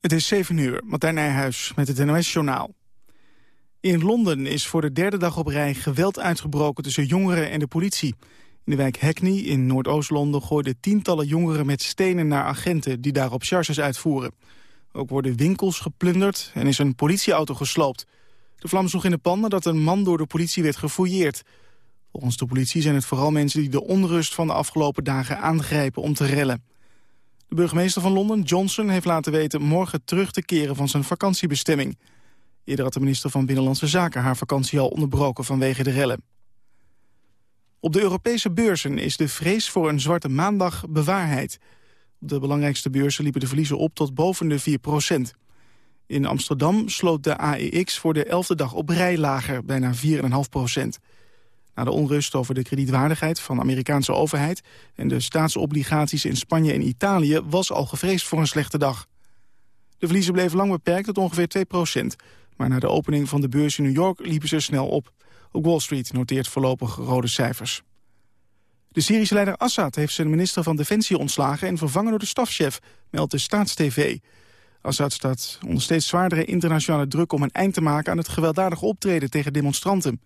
Het is 7 uur, Martijn Nijhuis met het NOS-journaal. In Londen is voor de derde dag op rij geweld uitgebroken tussen jongeren en de politie. In de wijk Hackney in Noordoost-Londen gooiden tientallen jongeren met stenen naar agenten die daarop charges uitvoeren. Ook worden winkels geplunderd en is een politieauto gesloopt. De vlam sloeg in de pan nadat een man door de politie werd gefouilleerd. Volgens de politie zijn het vooral mensen die de onrust van de afgelopen dagen aangrijpen om te rellen. De burgemeester van Londen, Johnson, heeft laten weten morgen terug te keren van zijn vakantiebestemming. Eerder had de minister van Binnenlandse Zaken haar vakantie al onderbroken vanwege de rellen. Op de Europese beurzen is de vrees voor een zwarte maandag bewaarheid. Op de belangrijkste beurzen liepen de verliezen op tot boven de 4 procent. In Amsterdam sloot de AEX voor de elfde dag op rij lager, bijna 4,5 procent. Na de onrust over de kredietwaardigheid van de Amerikaanse overheid... en de staatsobligaties in Spanje en Italië was al gevreesd voor een slechte dag. De verliezen bleven lang beperkt tot ongeveer 2 procent. Maar na de opening van de beurs in New York liepen ze snel op. Ook Wall Street noteert voorlopig rode cijfers. De Syrische leider Assad heeft zijn minister van Defensie ontslagen... en vervangen door de stafchef, meldt de Staatstv. Assad staat onder steeds zwaardere internationale druk om een eind te maken... aan het gewelddadige optreden tegen demonstranten.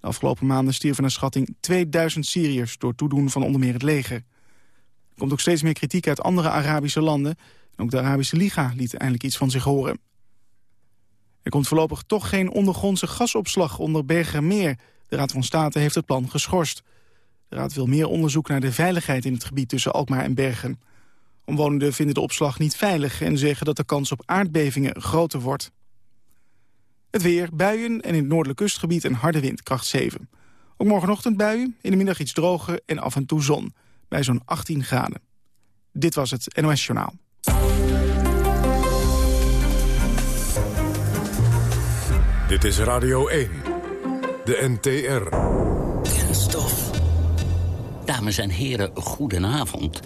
De afgelopen maanden stierven naar schatting 2000 Syriërs... door toedoen van onder meer het leger. Er komt ook steeds meer kritiek uit andere Arabische landen. En ook de Arabische Liga liet eindelijk iets van zich horen. Er komt voorlopig toch geen ondergrondse gasopslag onder Bergermeer. De Raad van State heeft het plan geschorst. De Raad wil meer onderzoek naar de veiligheid in het gebied tussen Alkmaar en Bergen. Omwonenden vinden de opslag niet veilig en zeggen dat de kans op aardbevingen groter wordt. Het weer, buien en in het noordelijk kustgebied een harde wind, kracht 7. Ook morgenochtend buien, in de middag iets droger en af en toe zon. Bij zo'n 18 graden. Dit was het NOS Journaal. Dit is Radio 1. De NTR. Kenstof. Dames en heren, goedenavond.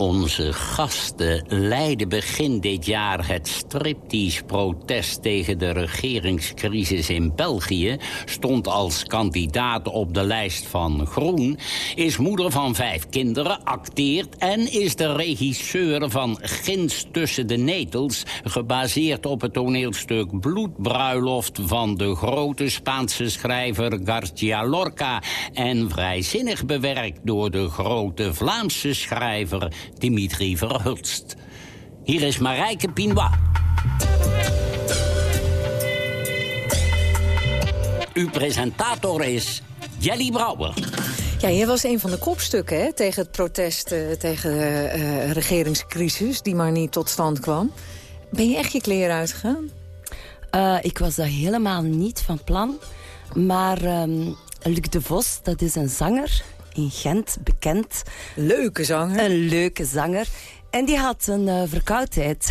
Onze gasten leidden begin dit jaar het striptease-protest tegen de regeringscrisis in België, stond als kandidaat op de lijst van Groen, is moeder van vijf kinderen, acteert en is de regisseur van Gins tussen de netels, gebaseerd op het toneelstuk Bloedbruiloft van de grote Spaanse schrijver García Lorca. En vrijzinnig bewerkt door de grote Vlaamse schrijver Dimitri Verhulst. Hier is Marijke Pinois. Uw presentator is Jelly Brouwer. Ja, jij was een van de kopstukken hè, tegen het protest uh, tegen de uh, regeringscrisis... die maar niet tot stand kwam. Ben je echt je kleren uitgegaan? Uh, ik was daar helemaal niet van plan. Maar um, Luc de Vos, dat is een zanger in Gent bekend. Leuke zanger. Een leuke zanger. En die had een uh, verkoudheid.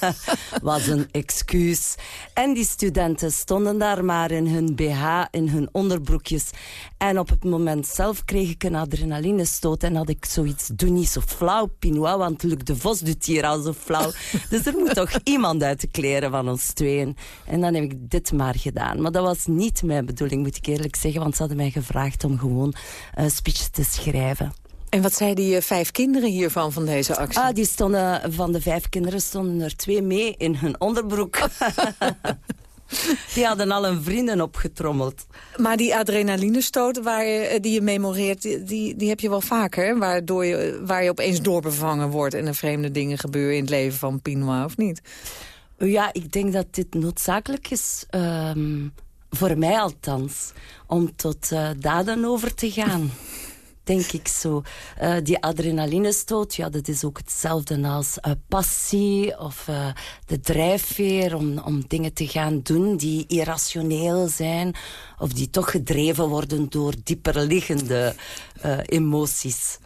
Was een excuus. En die studenten stonden daar maar in hun BH, in hun onderbroekjes. En op het moment zelf kreeg ik een adrenalinestoot. En had ik zoiets, doe niet zo flauw, Pinois, want Luc de Vos doet hier al zo flauw. dus er moet toch iemand uit de kleren van ons tweeën. En dan heb ik dit maar gedaan. Maar dat was niet mijn bedoeling, moet ik eerlijk zeggen. Want ze hadden mij gevraagd om gewoon een uh, speech te schrijven. En wat zeiden die vijf kinderen hiervan, van deze actie? Ah, die stonden, van de vijf kinderen stonden er twee mee in hun onderbroek. die hadden al een vrienden opgetrommeld. Maar die adrenalinestoot waar je, die je memoreert, die, die heb je wel vaker. Waardoor je, waar je opeens doorbevangen wordt en er vreemde dingen gebeuren in het leven van Pinois, of niet? Ja, ik denk dat dit noodzakelijk is... Um, voor mij althans, om tot uh, daden over te gaan denk ik zo. Uh, die adrenalinestoot, ja, dat is ook hetzelfde als uh, passie of uh, de drijfveer om, om dingen te gaan doen die irrationeel zijn of die toch gedreven worden door dieperliggende emoties.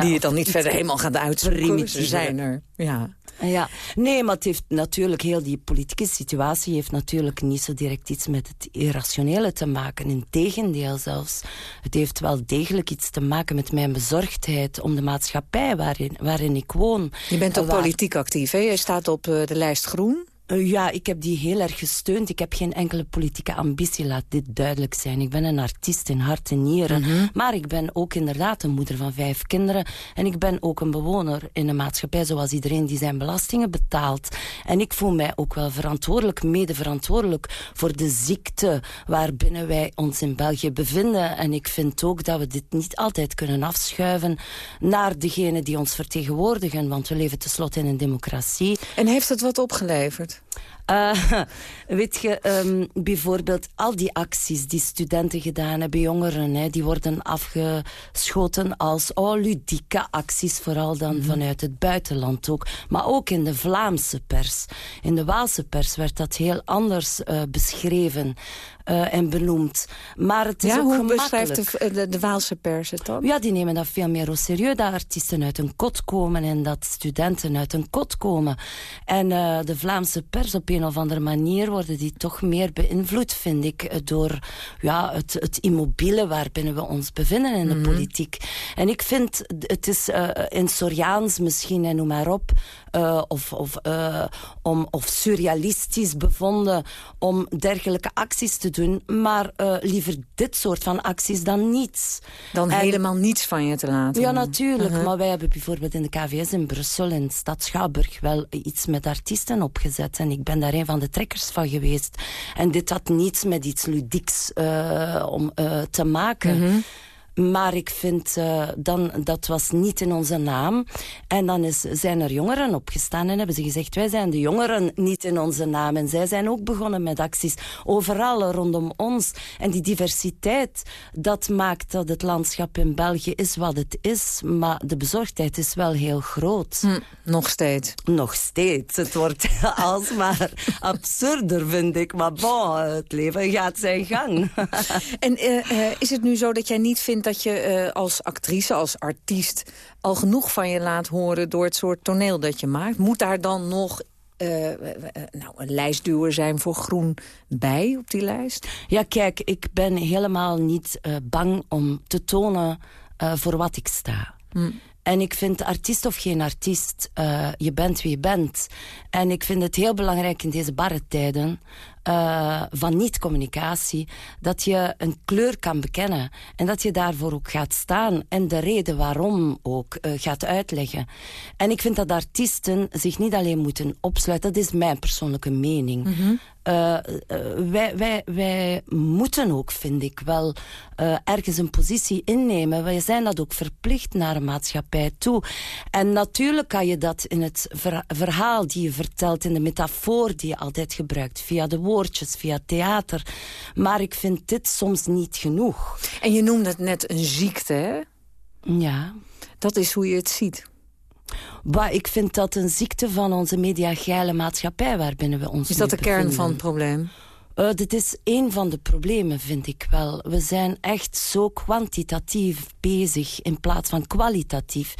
Die je dan niet verder helemaal gaat uitzoeken. Ze zijn er, ja. Ja, nee, maar het heeft natuurlijk heel die politieke situatie heeft natuurlijk niet zo direct iets met het irrationele te maken. Integendeel zelfs. Het heeft wel degelijk iets te maken met mijn bezorgdheid om de maatschappij waarin, waarin ik woon. Je bent ook politiek actief, hè? Je staat op uh, de lijst Groen. Uh, ja, ik heb die heel erg gesteund. Ik heb geen enkele politieke ambitie, laat dit duidelijk zijn. Ik ben een artiest in hart en nieren. Mm -hmm. Maar ik ben ook inderdaad een moeder van vijf kinderen. En ik ben ook een bewoner in een maatschappij zoals iedereen die zijn belastingen betaalt. En ik voel mij ook wel verantwoordelijk, mede verantwoordelijk voor de ziekte waarbinnen wij ons in België bevinden. En ik vind ook dat we dit niet altijd kunnen afschuiven naar degenen die ons vertegenwoordigen. Want we leven tenslotte in een democratie. En heeft het wat opgeleverd? Uh, weet je, um, bijvoorbeeld al die acties die studenten gedaan hebben, jongeren, hè, die worden afgeschoten als oh, ludieke acties, vooral dan mm -hmm. vanuit het buitenland ook. Maar ook in de Vlaamse pers. In de Waalse pers werd dat heel anders uh, beschreven. Uh, en benoemd. Maar het is ja, ook hoe beschrijft de, de, de, Waalse pers het dan? Ja, die nemen dat veel meer au serieus, dat artiesten uit een kot komen en dat studenten uit een kot komen. En uh, de Vlaamse pers op een of andere manier worden die toch meer beïnvloed, vind ik, door ja, het, het immobiele waarbinnen we ons bevinden in de mm -hmm. politiek. En ik vind, het is uh, in Soriaans misschien, en noem maar op, uh, of, of, uh, om, of surrealistisch bevonden om dergelijke acties te doen. Maar uh, liever dit soort van acties dan niets. Dan en, helemaal niets van je te laten. Ja, natuurlijk. -huh. Maar wij hebben bijvoorbeeld in de KVS in Brussel, in stad Schouwburg, wel iets met artiesten opgezet. En ik ben daar een van de trekkers van geweest. En dit had niets met iets ludieks om te maken. Mhm. -huh. Maar ik vind, uh, dan, dat was niet in onze naam. En dan is, zijn er jongeren opgestaan en hebben ze gezegd... wij zijn de jongeren niet in onze naam. En zij zijn ook begonnen met acties overal rondom ons. En die diversiteit, dat maakt dat het landschap in België is wat het is. Maar de bezorgdheid is wel heel groot. Hm, nog steeds. Nog steeds. Het wordt alsmaar absurder, vind ik. Maar bon, het leven gaat zijn gang. en uh, uh, is het nu zo dat jij niet vindt dat je uh, als actrice, als artiest... al genoeg van je laat horen door het soort toneel dat je maakt? Moet daar dan nog uh, nou, een lijstduwer zijn voor groen bij op die lijst? Ja, kijk, ik ben helemaal niet uh, bang om te tonen voor wat ik sta. Hm. En ik vind artiest of geen artiest, je bent wie je bent. En ik vind het heel belangrijk in deze barre tijden uh, van niet-communicatie... dat je een kleur kan bekennen en dat je daarvoor ook gaat staan... en de reden waarom ook uh, gaat uitleggen. En ik vind dat artiesten zich niet alleen moeten opsluiten. Dat is mijn persoonlijke mening. Mm -hmm. Uh, wij, wij, wij moeten ook, vind ik, wel uh, ergens een positie innemen. Wij zijn dat ook verplicht naar een maatschappij toe. En natuurlijk kan je dat in het ver verhaal die je vertelt, in de metafoor die je altijd gebruikt, via de via theater. Maar ik vind dit soms niet genoeg. En je noemde het net een ziekte, hè? Ja. Dat is hoe je het ziet. Maar ik vind dat een ziekte van onze mediageile maatschappij waarbinnen we ons Is dat de bevinden. kern van het probleem? Uh, dit is een van de problemen, vind ik wel. We zijn echt zo kwantitatief bezig in plaats van kwalitatief...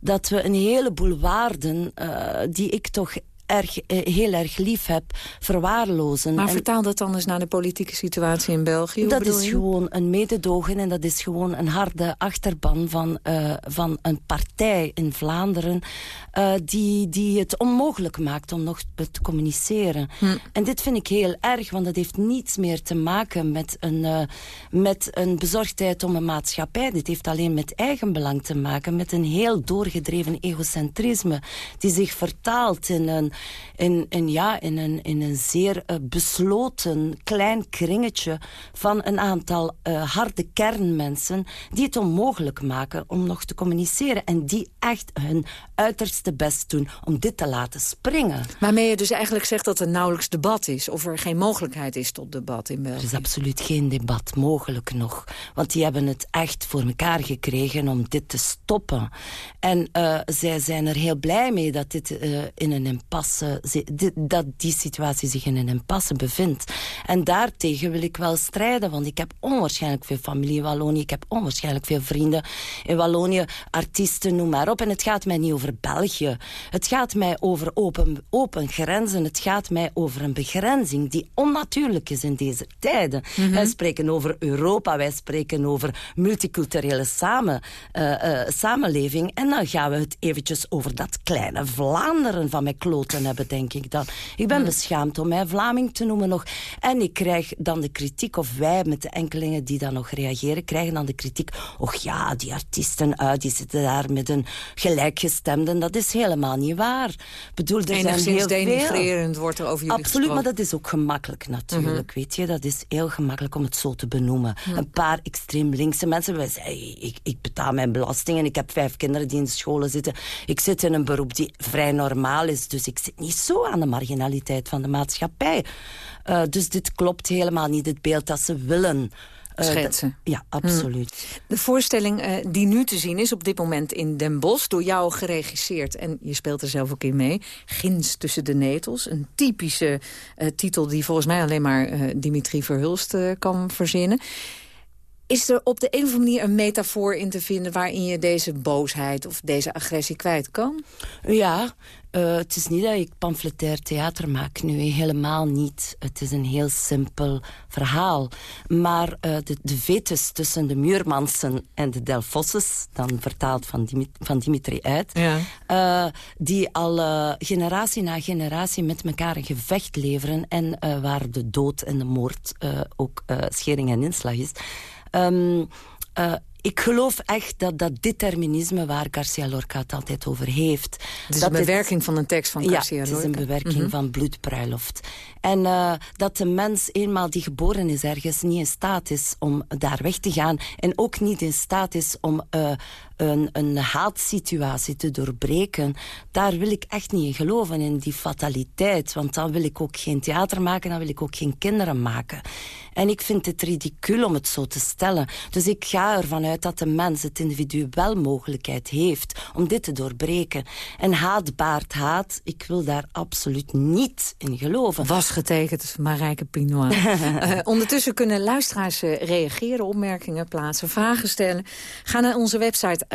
dat we een heleboel waarden uh, die ik toch erg, heel erg lief heb, verwaarlozen. Maar en vertaal dat dan eens naar de politieke situatie in België. Hoe dat is je? gewoon een mededogen en dat is gewoon een harde achterban van, uh, van een partij in Vlaanderen uh, die, die het onmogelijk maakt om nog te communiceren. Hm. En dit vind ik heel erg, want dat heeft niets meer te maken met een, uh, met een bezorgdheid om een maatschappij. Dit heeft alleen met eigenbelang te maken, met een heel doorgedreven egocentrisme die zich vertaalt in een in, in, ja, in, een, in een zeer uh, besloten klein kringetje van een aantal uh, harde kernmensen die het onmogelijk maken om nog te communiceren en die echt hun uiterste best doen om dit te laten springen. Waarmee je dus eigenlijk zegt dat er nauwelijks debat is of er geen mogelijkheid is tot debat in België. Er is absoluut geen debat mogelijk nog, want die hebben het echt voor elkaar gekregen om dit te stoppen. En uh, zij zijn er heel blij mee dat dit in een impasse dat die situatie zich in een impasse bevindt. En daartegen wil ik wel strijden, want ik heb onwaarschijnlijk veel familie in Wallonië, ik heb onwaarschijnlijk veel vrienden in Wallonië, artiesten, noem maar op. En het gaat mij niet over België. Het gaat mij over open, open grenzen. Het gaat mij over een begrenzing die onnatuurlijk is in deze tijden. Mm -hmm. Wij spreken over Europa, wij spreken over multiculturele samen, uh, uh, samenleving. En dan gaan we het eventjes over dat kleine Vlaanderen van mijn kloten moeten hebben, denk ik dan. Ik ben beschaamd om mij Vlaming te noemen nog. En ik krijg dan de kritiek, of wij met de enkelingen die dan nog reageren, krijgen dan de kritiek. Och ja, die artiesten uit, die zitten daar met een gelijkgestemde. Dat is helemaal niet waar. Ik bedoel, er zijn heel denigrerend veel. wordt er over jullie Absoluut, maar dat is ook gemakkelijk natuurlijk, mhm. weet je. Dat is heel gemakkelijk om het zo te benoemen. Een paar extreem linkse mensen, wij zeggen, ik, ik betaal mijn belasting en ik heb vijf kinderen die in de scholen zitten. Ik zit in een beroep die vrij normaal is, dus ik zit niet zo aan de marginaliteit van de maatschappij. Uh, dus dit klopt helemaal niet, het beeld dat ze willen uh, schetsen. Ja, absoluut. Hm. De voorstelling uh, die nu te zien is op dit moment in Den Bosch... door jou geregisseerd en je speelt er zelf ook in mee. Gins tussen de netels. Een typische uh, titel die volgens mij alleen maar Dimitri Verhulst kan verzinnen. Is er op de een of andere manier een metafoor in te vinden... waarin je deze boosheid of deze agressie kwijt kan? Ja, uh, het is niet dat ik pamfletair theater maak nu, helemaal niet. Het is een heel simpel verhaal. Maar uh, de, de vetus tussen de Muurmansen en de Delfosses... dan vertaald van, Dimit van Dimitri uit... Ja. Uh, die al generatie na generatie met elkaar een gevecht leveren... en waar de dood en de moord ook schering en inslag is... Um, uh, ik geloof echt dat dat determinisme waar Garcia Lorca het altijd over heeft... Het is een bewerking van een tekst van Garcia Lorca. Ja, het is een bewerking mm -hmm. van bloedpruiloft. En uh, dat de mens eenmaal die geboren is ergens niet in staat is om daar weg te gaan... en ook niet in staat is om uh, een, een haatsituatie te doorbreken... daar wil ik echt niet in geloven, in die fataliteit. Want dan wil ik ook geen theater maken, dan wil ik ook geen kinderen maken. En ik vind het ridicuul om het zo te stellen. Dus ik ga ervan uit dat de mens, het individu, wel mogelijkheid heeft om dit te doorbreken. En haat baart haat, ik wil daar absoluut niet in geloven. Was getekend, Marijke Pinois. uh, ondertussen kunnen luisteraars uh, reageren, opmerkingen plaatsen, vragen stellen. Ga naar onze website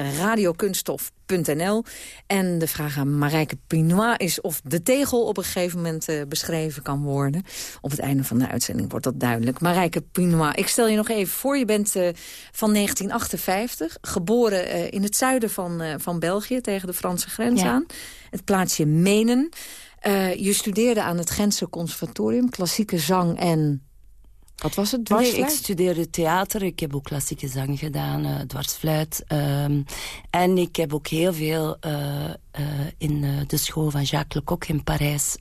En de vraag aan Marijke Pinois is of de tegel op een gegeven moment uh, beschreven kan worden. Op het einde van de uitzending wordt dat duidelijk. Marijke Pinois, ik stel je nog even voor. Je bent uh, van 1958, geboren uh, in het zuiden van, van België... tegen de Franse grens ja. aan. Het plaatsje Menen. je studeerde aan het Gentse Conservatorium, klassieke zang en wat was het? Nee, ik studeerde theater. Ik heb ook klassieke zang gedaan, uh, dwarsfluit. Um, en ik heb ook heel veel uh, uh, in de school van Jacques Lecoq in Parijs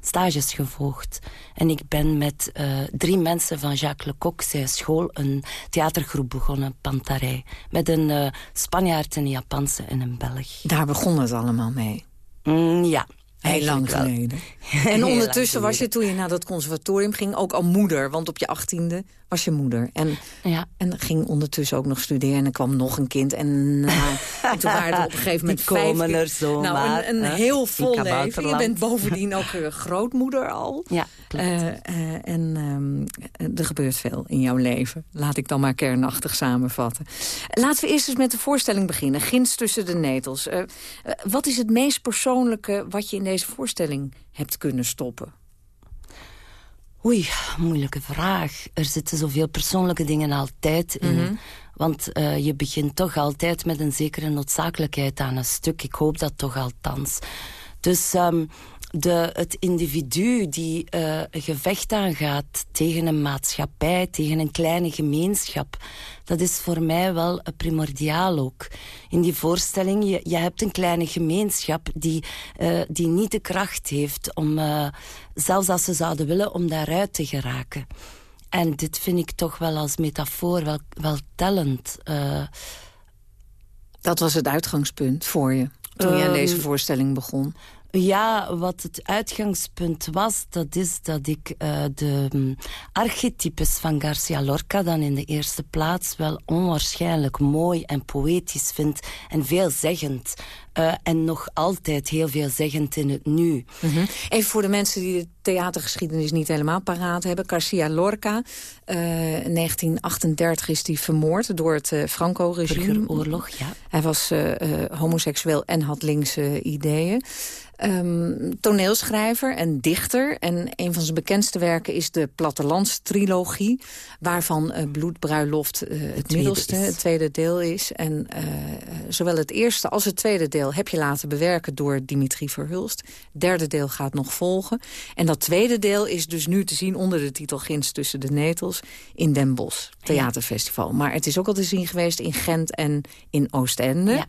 stages gevolgd. En ik ben met drie mensen van Jacques Lecoq, zijn school, een theatergroep begonnen, Pantarei. Met een Spanjaard, een Japanse en een Belg. Daar begon het allemaal mee? Mm, ja. Heel lang geleden. En ondertussen was je toen je naar dat conservatorium ging ook al moeder. Want op je achttiende was je moeder. En, ja. en ging ondertussen ook nog studeren. En er kwam nog een kind. En, nou, en toen waren er op een gegeven moment Die komen vijf er zo Nou, een, een heel vol leven. Je bent bovendien ook grootmoeder al. Ja, uh, uh, en um, er gebeurt veel in jouw leven. Laat ik dan maar kernachtig samenvatten. Laten we eerst eens met de voorstelling beginnen. Gins tussen de netels. Uh, wat is het meest persoonlijke wat je in deze voorstelling hebt kunnen stoppen? Oei, moeilijke vraag. Er zitten zoveel persoonlijke dingen altijd in. Mm -hmm. Want uh, je begint toch altijd met een zekere noodzakelijkheid aan een stuk. Ik hoop dat toch althans. Dus um, de, het individu die uh, een gevecht aangaat tegen een maatschappij, tegen een kleine gemeenschap, dat is voor mij wel primordiaal ook. In die voorstelling, je, je hebt een kleine gemeenschap die, uh, die niet de kracht heeft om, uh, zelfs als ze zouden willen, om daaruit te geraken. En dit vind ik toch wel als metafoor wel, wel tellend. dat was het uitgangspunt voor je, toen je aan deze voorstelling begon? Ja, wat het uitgangspunt was, dat is dat ik uh, de um, archetypes van Garcia Lorca dan in de eerste plaats wel onwaarschijnlijk mooi en poëtisch vind en veelzeggend. Uh, en nog altijd heel veelzeggend in het nu. Mm -hmm. Even voor de mensen die de theatergeschiedenis niet helemaal paraat hebben. Garcia Lorca, uh, in 1938 is hij vermoord door het uh, Franco-regime. oorlog, ja. Hij was homoseksueel en had linkse ideeën. Ehm, toneelschrijver en dichter. En een van zijn bekendste werken is de Plattelandstrilogie... waarvan uh, Bloedbruiloft uh, het, middelste, het tweede deel is. En uh, zowel het eerste als het tweede deel heb je laten bewerken... door Dimitri Verhulst. Het derde deel gaat nog volgen. En dat tweede deel is dus nu te zien onder de titel Gins tussen de netels... in Den Bosch, theaterfestival. Maar het is ook al te zien geweest in Gent en in Oostende. Ja.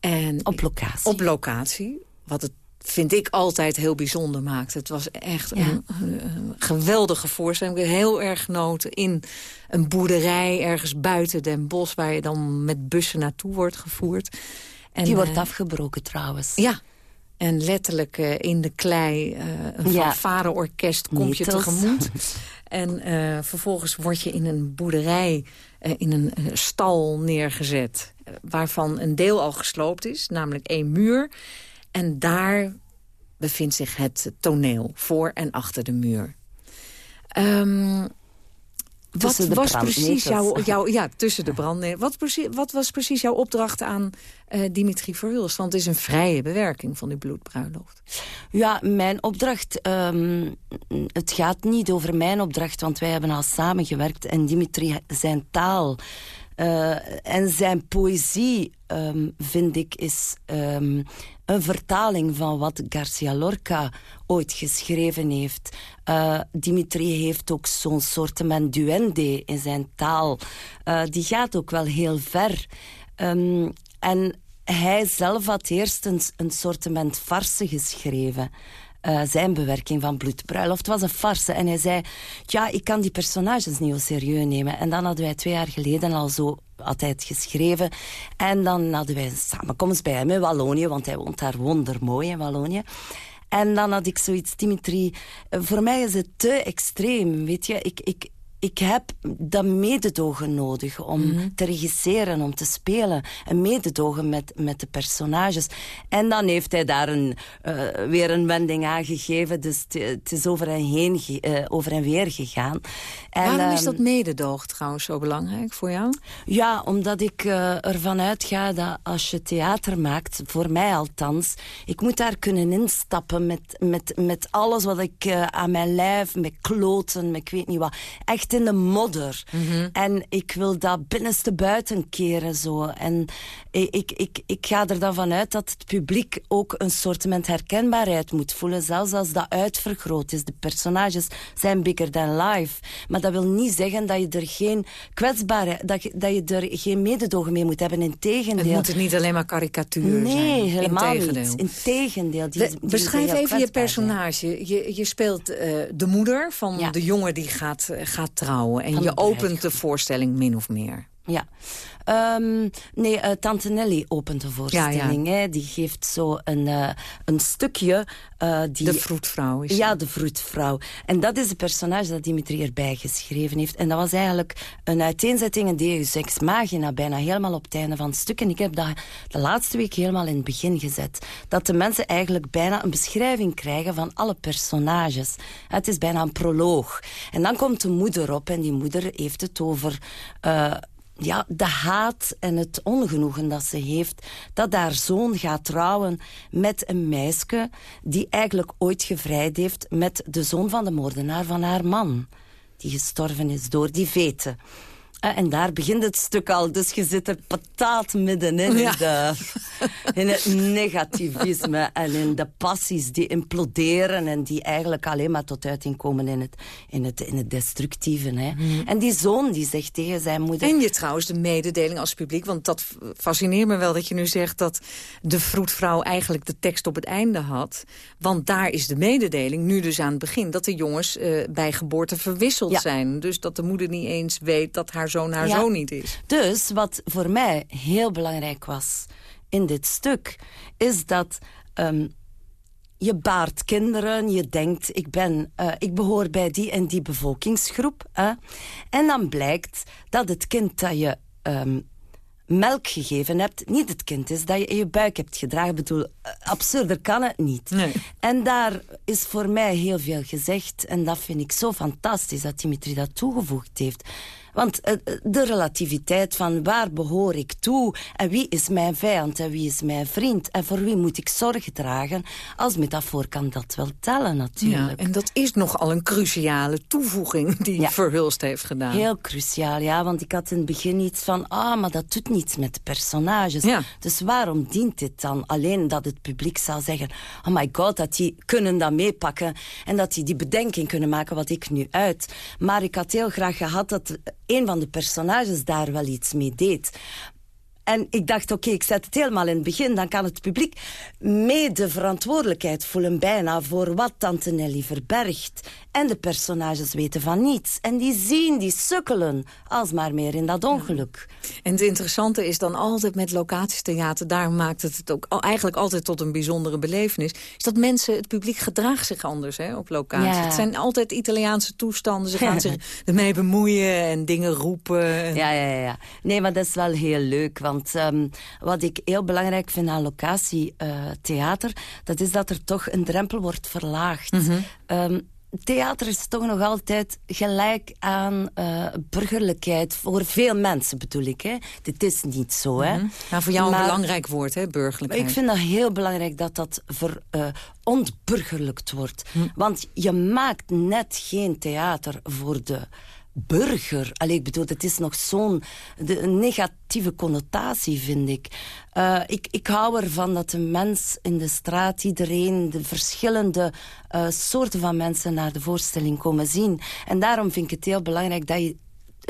En op locatie. Op locatie. Wat het vind ik altijd heel bijzonder maakt. Het was echt een, geweldige voorstelling. Ik heb heel erg genoten in een boerderij ergens buiten Den Bosch... waar je dan met bussen naartoe wordt gevoerd. En, Die wordt uh, afgebroken trouwens. Ja, en letterlijk uh, in de klei, uh, een ja. fanfare-orkest komt je tegemoet. en vervolgens word je in een boerderij, in een stal neergezet... waarvan een deel al gesloopt is, namelijk één muur... En daar bevindt zich het toneel, voor en achter de muur. Um, wat was precies jouw, ja, tussen de branden. Wat, wat was precies jouw opdracht aan uh, Dimitri Verhulst? Want het is een vrije bewerking van die bloedbruiloft. Ja, mijn opdracht... Um, het gaat niet over mijn opdracht, want wij hebben al samengewerkt. En Dimitri, zijn taal uh, en zijn poëzie, um, vind ik, is um, een vertaling van wat Garcia Lorca ooit geschreven heeft. Uh, Dimitri heeft ook zo'n soort duende in zijn taal. Uh, die gaat ook wel heel ver. Um, en hij zelf had eerst een, een soort farse geschreven. Uh, zijn bewerking van Bloedbruiloft was een farse. En hij zei, ja, ik kan die personages niet zo serieus nemen. En dan hadden wij twee jaar geleden al zo altijd geschreven. En dan hadden wij een samenkomst bij hem in Wallonië, want hij woont daar wondermooi in Wallonië. En dan had ik zoiets, Dimitri, voor mij is het te extreem, weet je. Ik, ik, ik heb dat mededogen nodig om mhm. te regisseren, om te spelen. Een mededogen met, met de personages. En dan heeft hij daar een, uh, weer een wending aan gegeven. Dus het is over en, heen, uh, over en weer gegaan. En, Waarom is dat ehm, mededoog trouwens zo belangrijk voor jou? Ja, omdat ik uh, ervan uitga dat als je theater maakt, voor mij althans... ik moet daar kunnen instappen met, met, met alles wat ik aan mijn lijf... met kloten, met ik weet niet wat... Echt in de modder. Mhm. En ik wil dat binnenste buiten keren zo. En ik, ik, ik, ik ga er dan vanuit dat het publiek ook een soort herkenbaarheid moet voelen. Zelfs als dat uitvergroot is. De personages zijn bigger than life. Maar dat wil niet zeggen dat je er geen kwetsbaarheid... Dat je, dat je er geen mededogen mee moet hebben. Integendeel. Het moet het niet alleen maar karikatuur nee, zijn. Nee, helemaal niet. Integendeel. Die, die Beschrijf even je personage. Je, je speelt uh, de moeder van ja. de jongen die gaat, uh, gaat trouwen. En je opent de voorstelling min of meer. Ja. Um, nee, uh, Tante Nelly opent de voorstelling. Ja, ja. Hè. Die geeft zo een, uh, een stukje... Uh, die, de vroedvrouw is Ja, de vroedvrouw. En dat is het personage dat Dimitri erbij geschreven heeft. En dat was eigenlijk een uiteenzetting, een deus ex machina, bijna helemaal op het einde van het stuk. En ik heb dat de laatste week helemaal in het begin gezet. Dat de mensen eigenlijk bijna een beschrijving krijgen van alle personages. Het is bijna een proloog. En dan komt de moeder op en die moeder heeft het over ja, de haat en het ongenoegen dat ze heeft... dat haar zoon gaat trouwen met een meisje... die eigenlijk ooit gevrijd heeft met de zoon van de moordenaar van haar man. Die gestorven is door die veten. Ah, en daar begint het stuk al. Dus je zit er pataat middenin. Ja. In, de, in het negativisme en in de passies die imploderen... en die eigenlijk alleen maar tot uiting komen in het, in het, in het destructieve. Hè. Hmm. En die zoon die zegt tegen zijn moeder... En je trouwens de mededeling als publiek... want dat fascineert me wel dat je nu zegt... dat de vroedvrouw eigenlijk de tekst op het einde had. Want daar is de mededeling, nu dus aan het begin... dat de jongens uh, bij geboorte verwisseld ja. zijn. Dus dat de moeder niet eens weet dat haar zoon haar ja. zoon niet is. Dus wat voor mij heel belangrijk was in dit stuk... is dat um, je baart kinderen, je denkt... ik, ben, uh, ik behoor bij die en die bevolkingsgroep. Hè? En dan blijkt dat het kind dat je... Um, melk gegeven hebt, niet het kind is dat je in je buik hebt gedragen. Ik bedoel, absurder kan het niet. Nee. En daar is voor mij heel veel gezegd. En dat vind ik zo fantastisch dat Dimitri dat toegevoegd heeft. Want uh, de relativiteit van waar behoor ik toe... en wie is mijn vijand en wie is mijn vriend... en voor wie moet ik zorg dragen... als metafoor kan dat wel tellen natuurlijk. Ja, en dat is nogal een cruciale toevoeging die ja. Verhulst heeft gedaan. Heel cruciaal, ja. Want ik had in het begin iets van... ah, maar dat doet niets met de personages. Ja. Dus waarom dient dit dan? Alleen dat het publiek zal zeggen... oh my god, dat die kunnen dat meepakken... en dat die die bedenking kunnen maken wat ik nu uit. Maar ik had heel graag gehad dat een van de personages daar wel iets mee deed. En ik dacht, oké, ik zet het helemaal in het begin. Dan kan het publiek mede verantwoordelijkheid voelen bijna... voor wat Tante Nelly verbergt. En de personages weten van niets. En die zien, die sukkelen, alsmaar meer in dat ongeluk. En het interessante is dan altijd met locatietheater... daar maakt het het ook eigenlijk altijd tot een bijzondere belevenis... is dat mensen, het publiek gedraagt zich anders hè, op locatie. Ja. Het zijn altijd Italiaanse toestanden. Ze gaan zich ermee bemoeien en dingen roepen. En... Ja, ja, ja. Nee, maar dat is wel heel leuk. Want um, wat ik heel belangrijk vind aan locatietheater... Uh, dat is dat er toch een drempel wordt verlaagd. Mhm. um, theater is toch nog altijd gelijk aan uh, burgerlijkheid. Voor veel mensen bedoel ik. Hè. Dit is niet zo. Hè. Mm -hmm. nou, voor jou maar, een belangrijk woord, hè, burgerlijkheid. Ik vind dat heel belangrijk dat dat ver, uh, ontburgerlijkt wordt. Hm. Want je maakt net geen theater voor de burger. Allee, ik bedoel, het is nog zo'n negatieve connotatie, vind ik. Uh, ik. Ik hou ervan dat de mens in de straat, iedereen, de verschillende uh, soorten van mensen naar de voorstelling komen zien. En daarom vind ik het heel belangrijk dat je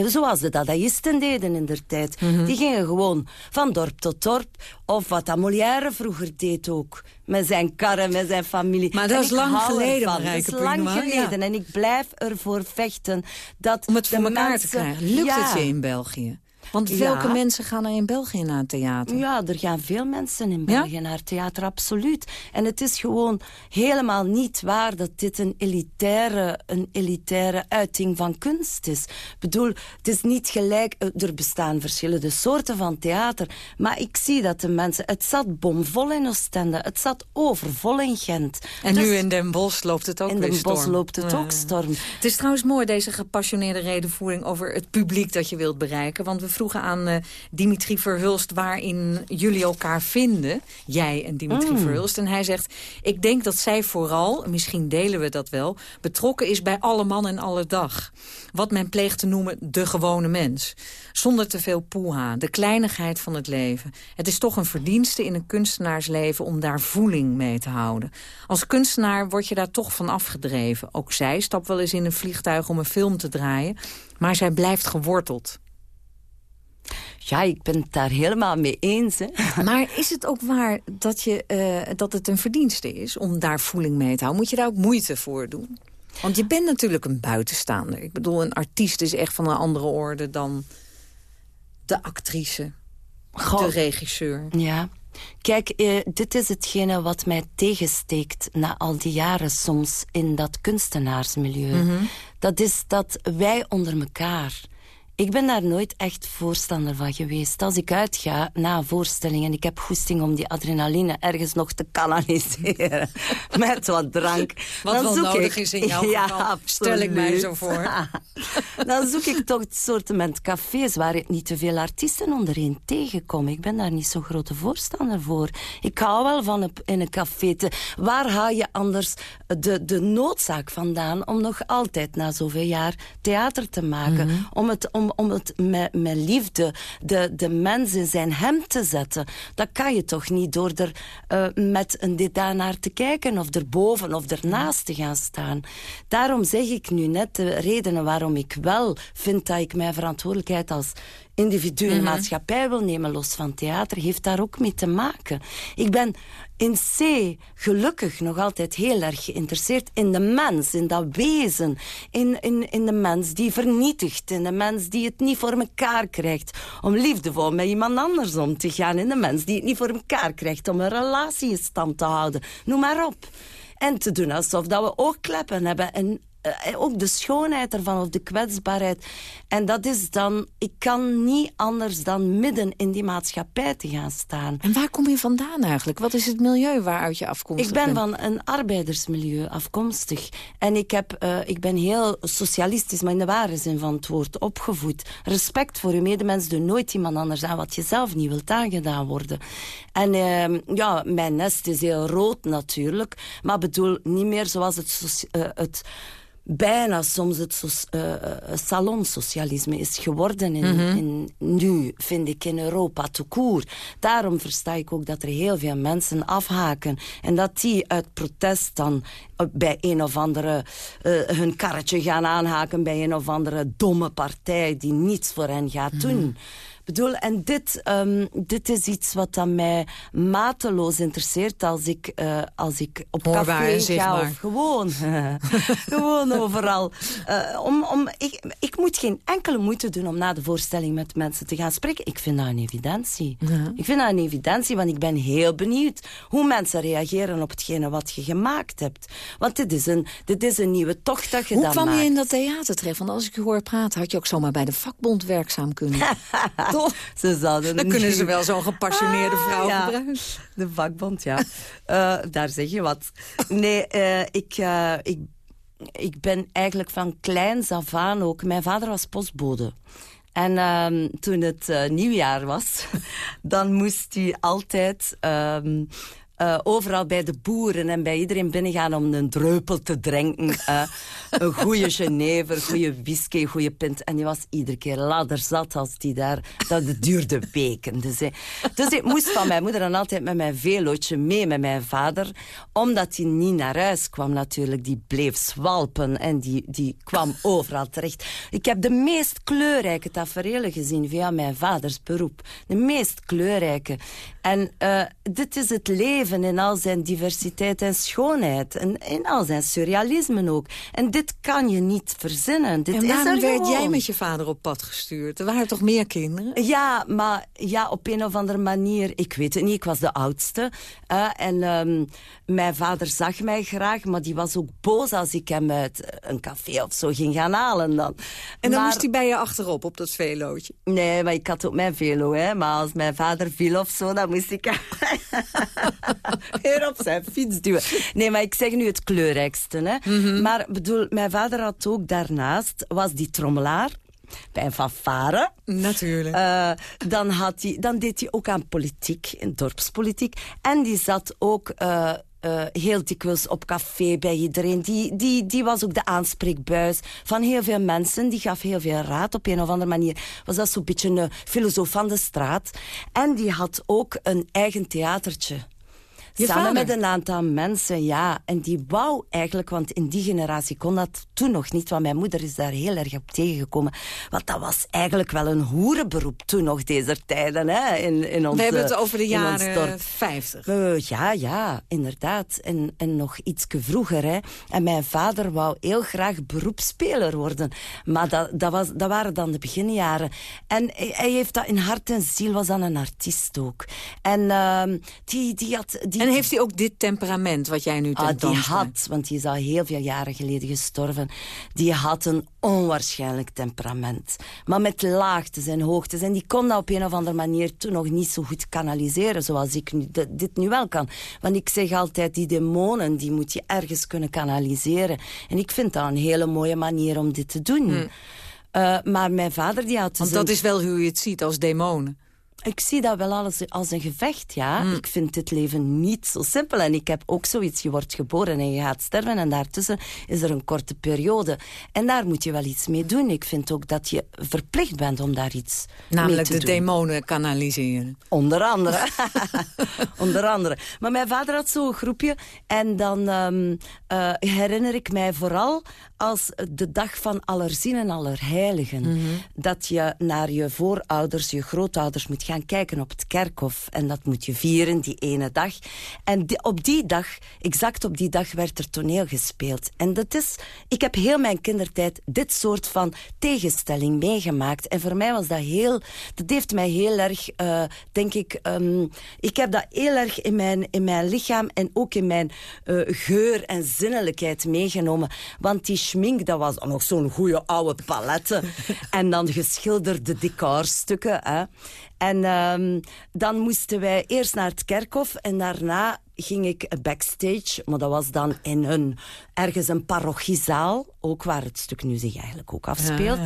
zoals de dadaïsten deden in der tijd. Mhm. Mm -hmm. Die gingen gewoon van dorp tot dorp. Of wat Molière vroeger deed ook. Met zijn karren, met zijn familie. Maar dat is lang geleden, Dat is lang geleden. Ja. En ik blijf ervoor vechten. Dat Om het voor elkaar mensen... te krijgen. Lukt ja. het je in België? Want welke ja. mensen gaan er in België naar het theater? Ja, er gaan veel mensen in België ja? naar het theater, absoluut. En het is gewoon helemaal niet waar dat dit een elitaire, een elitaire uiting van kunst is. Ik bedoel, het is niet gelijk... Er bestaan verschillende soorten van theater. Maar ik zie dat de mensen... Het zat bomvol in Oostende. Het zat overvol in Gent. En dus nu in Den Bosch loopt het ook in weer Den storm. Bosch loopt het ja. ook storm. Het is trouwens mooi, deze gepassioneerde redenvoering... over het publiek dat je wilt bereiken. Want we vroegen aan uh, Dimitri Verhulst waarin jullie elkaar vinden. Jij en Dimitri Mm. Verhulst. En hij zegt, ik denk dat zij vooral, misschien delen we dat wel... betrokken is bij alle man en alle dag. Wat men pleegt te noemen de gewone mens. Zonder te veel poeha, de kleinigheid van het leven. Het is toch een verdienste in een kunstenaarsleven om daar voeling mee te houden. Als kunstenaar word je daar toch van afgedreven. Ook zij stapt wel eens in een vliegtuig om een film te draaien. Maar zij blijft geworteld. Ja, ik ben het daar helemaal mee eens. Hè. Maar is het ook waar dat, je, uh, dat het een verdienste is om daar voeling mee te houden? Moet je daar ook moeite voor doen? Want je bent natuurlijk een buitenstaander. Ik bedoel, een artiest is echt van een andere orde dan de actrice, Goh. de regisseur. Ja. Kijk, eh, dit is hetgene wat mij tegensteekt na al die jaren soms in dat kunstenaarsmilieu. Mm -hmm. Dat is dat wij onder elkaar... Ik ben daar nooit echt voorstander van geweest. Als ik uitga na een voorstelling en ik heb goesting om die adrenaline ergens nog te kanaliseren met wat drank. Wat dan wel zoek nodig ik, is in jouw ja, geval, stel ik mij zo voor. dan zoek ik toch het soortement cafés waar ik niet te veel artiesten ondereen tegenkom. Ik ben daar niet zo'n grote voorstander voor. Ik hou wel van in een café te... Waar haal je anders de, de noodzaak vandaan om nog altijd na zoveel jaar theater te maken? Mhm. Mm -hmm. Om het... Om om het met, liefde de, de mens in zijn hemd te zetten. Dat kan je toch niet door er uh, met een dédain naar te kijken... of erboven of ernaast te gaan staan. Daarom zeg ik nu net de redenen waarom ik wel vind... dat ik mijn verantwoordelijkheid als individu in de mm -hmm. maatschappij wil nemen... los van theater, heeft daar ook mee te maken. Ik ben in C gelukkig nog altijd heel erg geïnteresseerd in de mens, in dat wezen. In, in, in de mens die vernietigt, in de mens die het niet voor elkaar krijgt om liefdevol met iemand anders om te gaan. In de mens die het niet voor elkaar krijgt om een relatie in stand te houden. Noem maar op. En te doen alsof dat we oogkleppen hebben en ook de schoonheid ervan, of de kwetsbaarheid. En dat is dan, ik kan niet anders dan midden in die maatschappij te gaan staan. En waar kom je vandaan eigenlijk? Wat is het milieu waaruit je afkomstig Ik ben bent? van een arbeidersmilieu afkomstig. En ik, heb, eh, ik ben heel socialistisch, maar in de ware zin van het woord opgevoed. Respect voor je medemens, doe nooit iemand anders aan wat je zelf niet wilt aangedaan worden. En ehm, ja, mijn nest is heel rood natuurlijk, maar bedoel niet meer zoals het, eh, het bijna soms het soc- eh, eh, salonsocialisme is geworden in, in, nu, vind ik, in Europa te koer. Daarom versta ik ook dat er heel veel mensen afhaken. En dat die uit protest dan eh, bij een of andere eh, hun karretje gaan aanhaken bij een of andere domme partij die niets voor hen gaat doen. Bedoel, en dit, ehm, dit is iets wat dan mij mateloos interesseert als ik, eh, als ik op Hoorbaar café ga zichtbaar. of gewoon, gewoon overal. Eh, om, om, ik, ik moet geen enkele moeite doen om na de voorstelling met mensen te gaan spreken. Ik vind dat een evidentie. Ik vind dat een evidentie, want ik ben heel benieuwd hoe mensen reageren op hetgene wat je gemaakt hebt. Want dit is een, dit is een nieuwe tocht dat je Hoe dan kwam je maakt. in dat theater terecht? Want als ik je hoor praten, had je ook zomaar bij de vakbond werkzaam kunnen. Toch? Ze zouden Dan kunnen ze wel zo'n gepassioneerde Ah, vrouw ja. gebruiken. De vakbond, ja. Eh, daar zeg je wat. Nee, eh, ik, eh, ik, ik ben eigenlijk van kleins af aan ook... Mijn vader was postbode. En ehm, toen het nieuwjaar was, dan moest hij altijd... ehm, eh, overal bij de boeren en bij iedereen binnengaan om een dreupel te drinken. eh, een goede Genever, goede whisky, goede pint. En die was iedere keer ladderzat als die daar... Dat duurde weken. Dus, hij- dus ik moest van mijn moeder dan altijd met mijn velootje mee met mijn vader. Omdat hij niet naar huis kwam natuurlijk. Die bleef zwalpen en die, die kwam overal terecht. Ik heb de meest kleurrijke tafereelen gezien via mijn vaders beroep. De meest kleurrijke. En eh, dit is het leven in al zijn diversiteit en schoonheid. En in al zijn surrealisme ook. En dit kan je niet verzinnen. Dit En is waarom er werd gewoon. jij met je vader op pad gestuurd? Er waren toch meer kinderen? Ja, maar ja, op een of andere manier, ik weet het niet, ik was de oudste. eh, en ehm, mijn vader zag mij graag, maar die was ook boos als ik hem uit een café of zo ging gaan halen dan. En dan Maar- moest hij bij je achterop op dat veelootje. Nee, maar ik had ook mijn velo, hè. Maar als mijn vader viel of zo, dan moest ik weer op zijn fiets duwen. Nee, maar ik zeg nu het kleurrijkste, hè. Mhm. Maar bedoel, mijn vader had ook daarnaast, was die trommelaar bij een fanfare. Natuurlijk. Eh, dan, had hij, dan deed hij ook aan politiek, in dorpspolitiek. En die zat ook eh, eh, heel dikwijls op café bij iedereen. Die, die, die was ook de aanspreekbuis van heel veel mensen. Die gaf heel veel raad op een of andere manier. Was dat zo'n beetje een filosoof van de straat. En die had ook een eigen theatertje. Je Samen vader? met een aantal mensen, ja. En die wou eigenlijk, want in die generatie kon dat toen nog niet, want mijn moeder is daar heel erg op tegengekomen. Want dat was eigenlijk wel een hoerenberoep toen nog, deze tijden, hè, in, in ons We hebben het over de jaren dorp. 50. Eh, ja, ja, inderdaad. En, en nog iets vroeger. Hè. En mijn vader wou heel graag beroepsspeler worden. Maar dat, dat, was, dat waren dan de beginjaren. En hij, hij heeft dat in hart en ziel, was dan een artiest ook. En ehm, die, die had... Die, En heeft hij ook dit temperament wat jij nu Ah, die had, want die is al heel veel jaren geleden gestorven. Die had een onwaarschijnlijk temperament. Maar met laagtes en hoogtes. En die kon dat op een of andere manier toen nog niet zo goed kanaliseren. Zoals ik nu, dit nu wel kan. Want ik zeg altijd, die demonen, die moet je ergens kunnen kanaliseren. En ik vind dat een hele mooie manier om dit te doen. Eh, maar mijn vader die had... Want zijn- dat is wel hoe je het ziet als demonen. Ik zie dat wel als, als een gevecht, ja. Ik vind het leven niet zo simpel. En ik heb ook zoiets, je wordt geboren en je gaat sterven. En daartussen is er een korte periode. En daar moet je wel iets mee doen. Ik vind ook dat je verplicht bent om daar iets Namelijk mee te de doen. demonen kanaliseren. Onder andere. Onder andere. Maar mijn vader had zo'n groepje. En dan ehm, eh, herinner ik mij vooral als de dag van Allerzien en Allerheiligen. Dat je naar je voorouders, je grootouders moet gaan kijken op het kerkhof. En dat moet je vieren, die ene dag. En op die dag, exact op die dag, werd er toneel gespeeld. En dat is, ik heb heel mijn kindertijd dit soort van tegenstelling meegemaakt. En voor mij was dat heel, dat heeft mij heel erg, uh, denk ik, um, ik heb dat heel erg in mijn, in mijn lichaam en ook in mijn uh, geur en zinnelijkheid meegenomen. Want die schmink, dat was nog zo'n goede oude palette. en dan geschilderde decorstukken. Hè. En um, dan moesten wij eerst naar het kerkhof en daarna ging ik backstage. Maar dat was dan in een, ergens een parochiezaal. Ook waar het stuk nu zich eigenlijk ook afspeelt.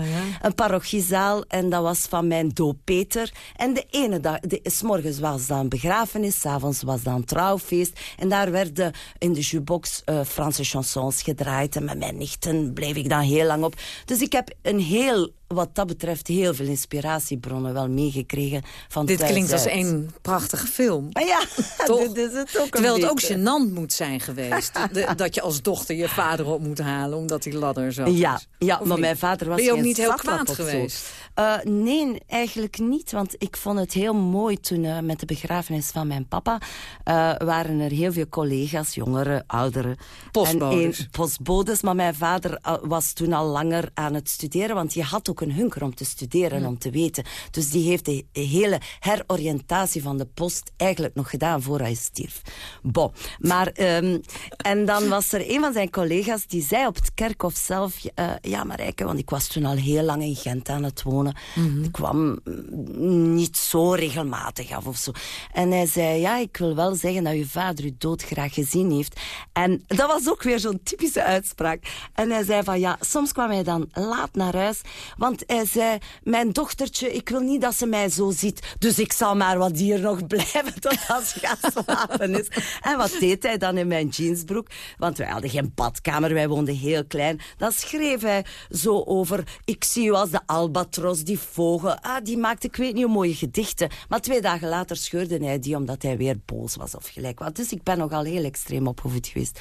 Een parochiezaal en dat was van mijn dooppeter. En de ene dag, de, s morgens was dan begrafenis, s avonds was dan trouwfeest. En daar werden in de jukebox uh, Franse chansons gedraaid. En met mijn nichten bleef ik dan heel lang op. Dus ik heb een heel wat dat betreft heel veel inspiratiebronnen wel meegekregen. Van Dit klinkt als een prachtige film. Ah ja, Toch? dit is het ook Terwijl het ook gênant moet zijn geweest. dat je als dochter je vader op moet halen omdat die ladder zo Ja, ja maar mijn vader was Ben je ook niet heel kwaad geweest? Uh, nee, eigenlijk niet. Want ik vond het heel mooi toen uh, met de begrafenis van mijn papa... Uh, waren er heel veel collega's, jongeren, ouderen. Postbodes. En een, postbodes. Maar mijn vader was toen al langer aan het studeren. Want die had ook een hunker om te studeren en om te weten. Dus die heeft de hele heroriëntatie van de post eigenlijk nog gedaan voor hij stierf. Bon. Maar, um, en dan was er een van zijn collega's die zei op het kerkhof zelf... ja, Marijke, want ik was toen al heel lang in Gent aan het wonen Mm Ik kwam niet zo regelmatig af of zo. En hij zei, ja, ik wil wel zeggen dat uw vader u dood graag gezien heeft. En dat was ook weer zo'n typische uitspraak. En hij zei van, ja, soms kwam hij dan laat naar huis. Want hij zei, mijn dochtertje, ik wil niet dat ze mij zo ziet. Dus ik zal maar wat hier nog blijven tot als ze gaat slapen is. En wat deed hij dan in mijn jeansbroek? Want wij hadden geen badkamer, wij woonden heel klein. Dan schreef hij zo over, ik zie u als de albatros die vogel, ah, die maakte ik weet niet hoe mooie gedichten. Maar twee dagen later scheurde hij die omdat hij weer boos was of gelijk wat. Dus ik ben nogal heel extreem opgevoed geweest.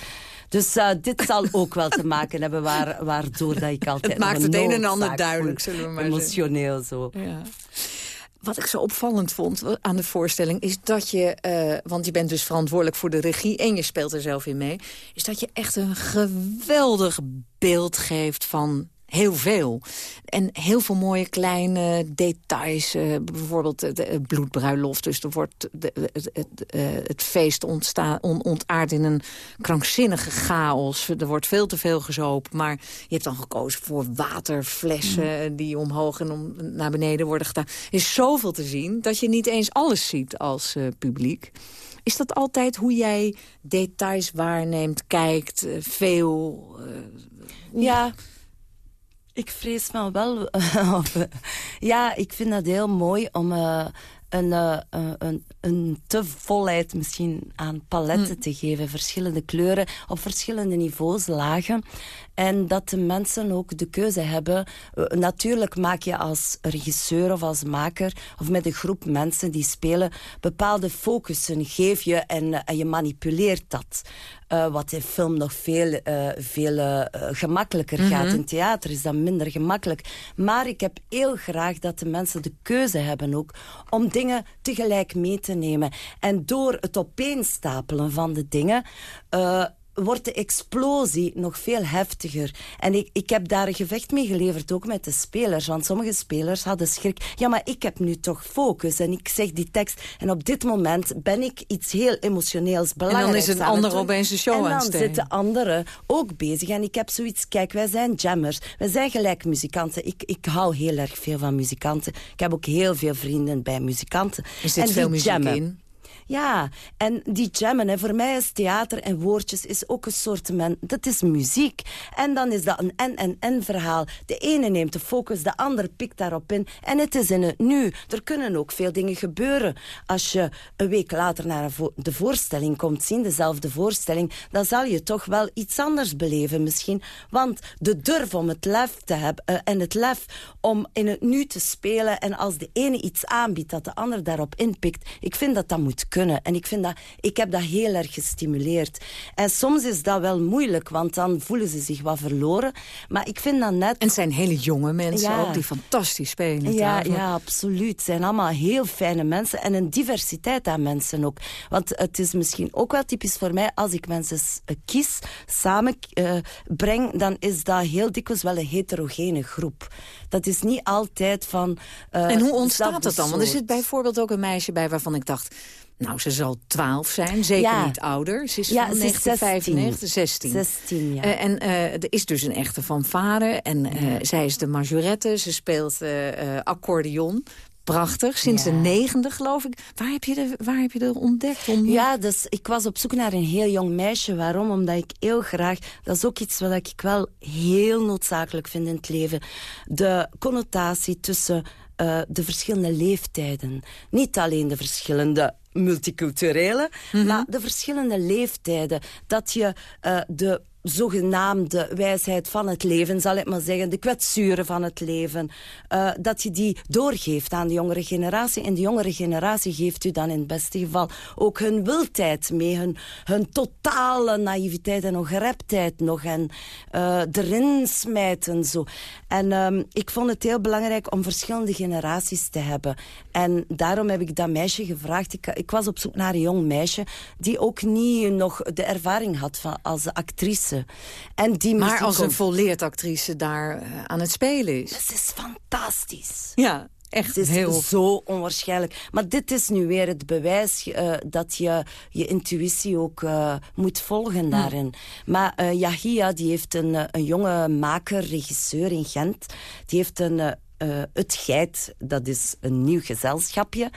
Dus uh, dit zal ook wel te maken hebben waar, waardoor dat ik altijd... Het maakt het een en ander duidelijk, zullen we maar Emotioneel zo. Ja. Wat ik zo opvallend vond aan de voorstelling is dat je... Uh, want je bent dus verantwoordelijk voor de regie en je speelt er zelf in mee... is dat je echt een geweldig beeld geeft van heel veel. En heel veel mooie kleine details. Uh, bijvoorbeeld de, bloedbruiloft. Dus er wordt de, het, het, het, feest ontstaan, on, ontaard in een krankzinnige chaos. Er wordt veel te veel gezopen. Maar je hebt dan gekozen voor waterflessen... Mm. die omhoog en om, naar beneden worden gedaan. Er is zoveel te zien dat je niet eens alles ziet als uh, publiek. Is dat altijd hoe jij details waarneemt, kijkt, veel... ja, ik vrees van wel. ja, ik vind dat heel mooi om uh, een, uh, een, een te volheid misschien aan paletten mm. te geven. Verschillende kleuren op verschillende niveaus, lagen. En dat de mensen ook de keuze hebben. Uh, natuurlijk maak je als regisseur of als maker... of met een groep mensen die spelen... bepaalde focussen geef je en, en je manipuleert dat. Uh, wat in film nog veel, uh, veel uh, gemakkelijker mm -hmm. gaat. In theater is dat minder gemakkelijk. Maar ik heb heel graag dat de mensen de keuze hebben ook... om dingen tegelijk mee te nemen. En door het opeenstapelen van de dingen wordt de explosie nog veel heftiger. En ik, ik heb daar een gevecht mee geleverd, ook met de spelers. Want sommige spelers hadden schrik. Ja, maar ik heb nu toch focus en ik zeg die tekst. En op dit moment ben ik iets heel emotioneels belangrijks En dan is een ander opeens de show aan En dan zitten anderen ook bezig. En ik heb zoiets, kijk, wij zijn jammers. Wij zijn gelijk muzikanten. Ik, ik hou heel erg veel van muzikanten. Ik heb ook heel veel vrienden bij muzikanten. Is dit en veel muziek jammen. in? Ja, en die jammen, hè, voor mij is theater en woordjes is ook een soort... Men, dat is muziek. En dan is dat een en-en-en verhaal. De ene neemt de focus, de ander pikt daarop in. En het is in het nu. Er kunnen ook veel dingen gebeuren. Als je een week later naar de voorstelling komt zien, dezelfde voorstelling, dan zal je toch wel iets anders beleven misschien. Want de durf om het lef te hebben uh, en het lef om in het nu te spelen en als de ene iets aanbiedt dat de ander daarop inpikt, ik vind dat dat moet kunnen kunnen. En ik, vind dat, ik heb dat heel erg gestimuleerd. En soms is dat wel moeilijk, want dan voelen ze zich wat verloren. Maar ik vind dat net... En het zijn hele jonge mensen Ja. ook die fantastisch spelen. Ja, ja, absoluut. Het zijn allemaal heel fijne mensen en een diversiteit aan mensen ook. Want het is misschien ook wel typisch voor mij, als ik mensen eh, kies, samen eh, breng, dan is dat heel dikwijls wel een heterogene groep. Dat is niet altijd van... eh, En hoe ontstaat het dan? Want er zit bijvoorbeeld ook een meisje bij waarvan ik dacht... nou, ze zal 12 zijn, zeker Ja. niet ouder. Ze is Ja, van ze is 1995, 16. 16, ja. Eh, en eh, er is dus een echte fanfare. En eh, zij is de majorette. Ze speelt accordeon. Prachtig. Sinds de negende, geloof ik. Waar heb je de, waar heb je de ontdekt? Om... Ja, dus ik was op zoek naar een heel jong meisje. Waarom? Omdat ik heel graag... Dat is ook iets wat ik wel heel noodzakelijk vind in het leven. De connotatie tussen de verschillende leeftijden. Niet alleen de verschillende multiculturele, maar de verschillende leeftijden. Dat je eh, de zogenaamde wijsheid van het leven, zal ik maar zeggen, de kwetsuren van het leven, eh, dat je die doorgeeft aan de jongere generatie. En de jongere generatie geeft u dan in het beste geval ook hun wildheid mee, hun, hun totale naïviteit en ongereptheid nog, en eh, erin smijten zo. En ehm, ik vond het heel belangrijk om verschillende generaties te hebben. En daarom heb ik dat meisje gevraagd. Ik, ik was op zoek naar een jong meisje die ook niet nog de ervaring had van, als actrice. En die maar als een volleerd actrice daar eh, aan het spelen is. Het is fantastisch. Ja, echt Het is heel... zo onwaarschijnlijk. Maar dit is nu weer het bewijs eh, dat je je intuïtie ook eh, moet volgen daarin. Maar eh Yahia, die heeft een, een jonge maker, regisseur in Gent. Die heeft een... het Geit, dat is een nieuw gezelschapje.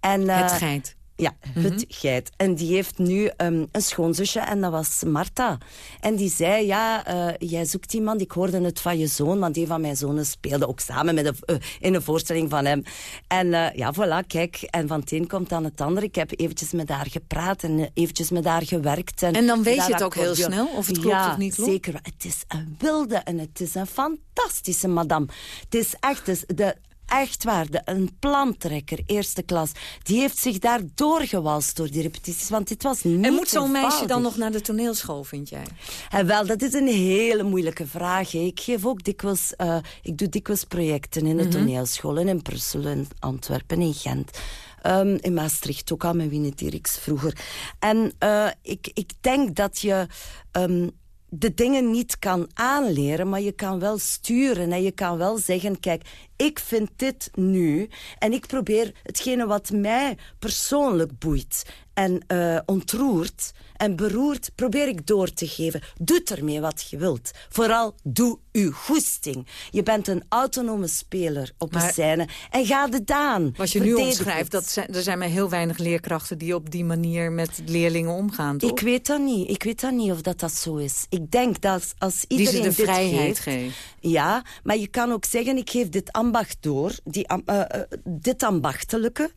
En, Het geit. Ja, het geit. En die heeft nu ehm, een schoonzusje en dat was Marta. En die zei, ja, eh, jij zoekt iemand. Ik hoorde het van je zoon, want een van mijn zonen speelde ook samen met een, eh, in een voorstelling van hem. En eh, ja, voilà, kijk. En van het een komt aan het ander. Ik heb eventjes met haar gepraat en eventjes met haar gewerkt. En dan weet je het ook heel snel of het klopt ja, of niet klopt? zeker. Het is een wilde en het is een fantastische madame. Het is echt... dus de, Echt waar, de, een plantrekker, eerste klas. Die heeft zich daar doorgewalst door die repetities. Want dit was niet En moet zo'n meisje dan nog naar de toneelschool, vind jij? En wel, dat is een hele moeilijke vraag. hè. Ik geef ook dikwijls, eh, ik doe dikwijls projecten in de toneelscholen in Brussel, in Antwerpen, in Gent. Ehm, in Maastricht ook al met Winnie Dirks vroeger. En eh, ik, ik denk dat je ehm, de dingen niet kan aanleren, maar je kan wel sturen. En je kan wel zeggen, kijk, ik vind dit nu. En ik probeer hetgene wat mij persoonlijk boeit en eh, ontroert en beroert, probeer ik door te geven. Doe ermee wat je wilt. Vooral doe uw goesting. Je bent een autonome speler op een Maar- scène en ga de daan. Wat je nu omschrijft, het. dat zijn, er zijn maar heel weinig leerkrachten... die op die manier met leerlingen omgaan, toch? Ik weet dat niet. Ik weet dat niet of dat, dat zo is. Ik denk dat als- als die iedereen ze de dit vrijheid geeft, geven. Ja, maar je kan ook zeggen, ik geef dit ambacht door, die, eh, dit ambachtelijke.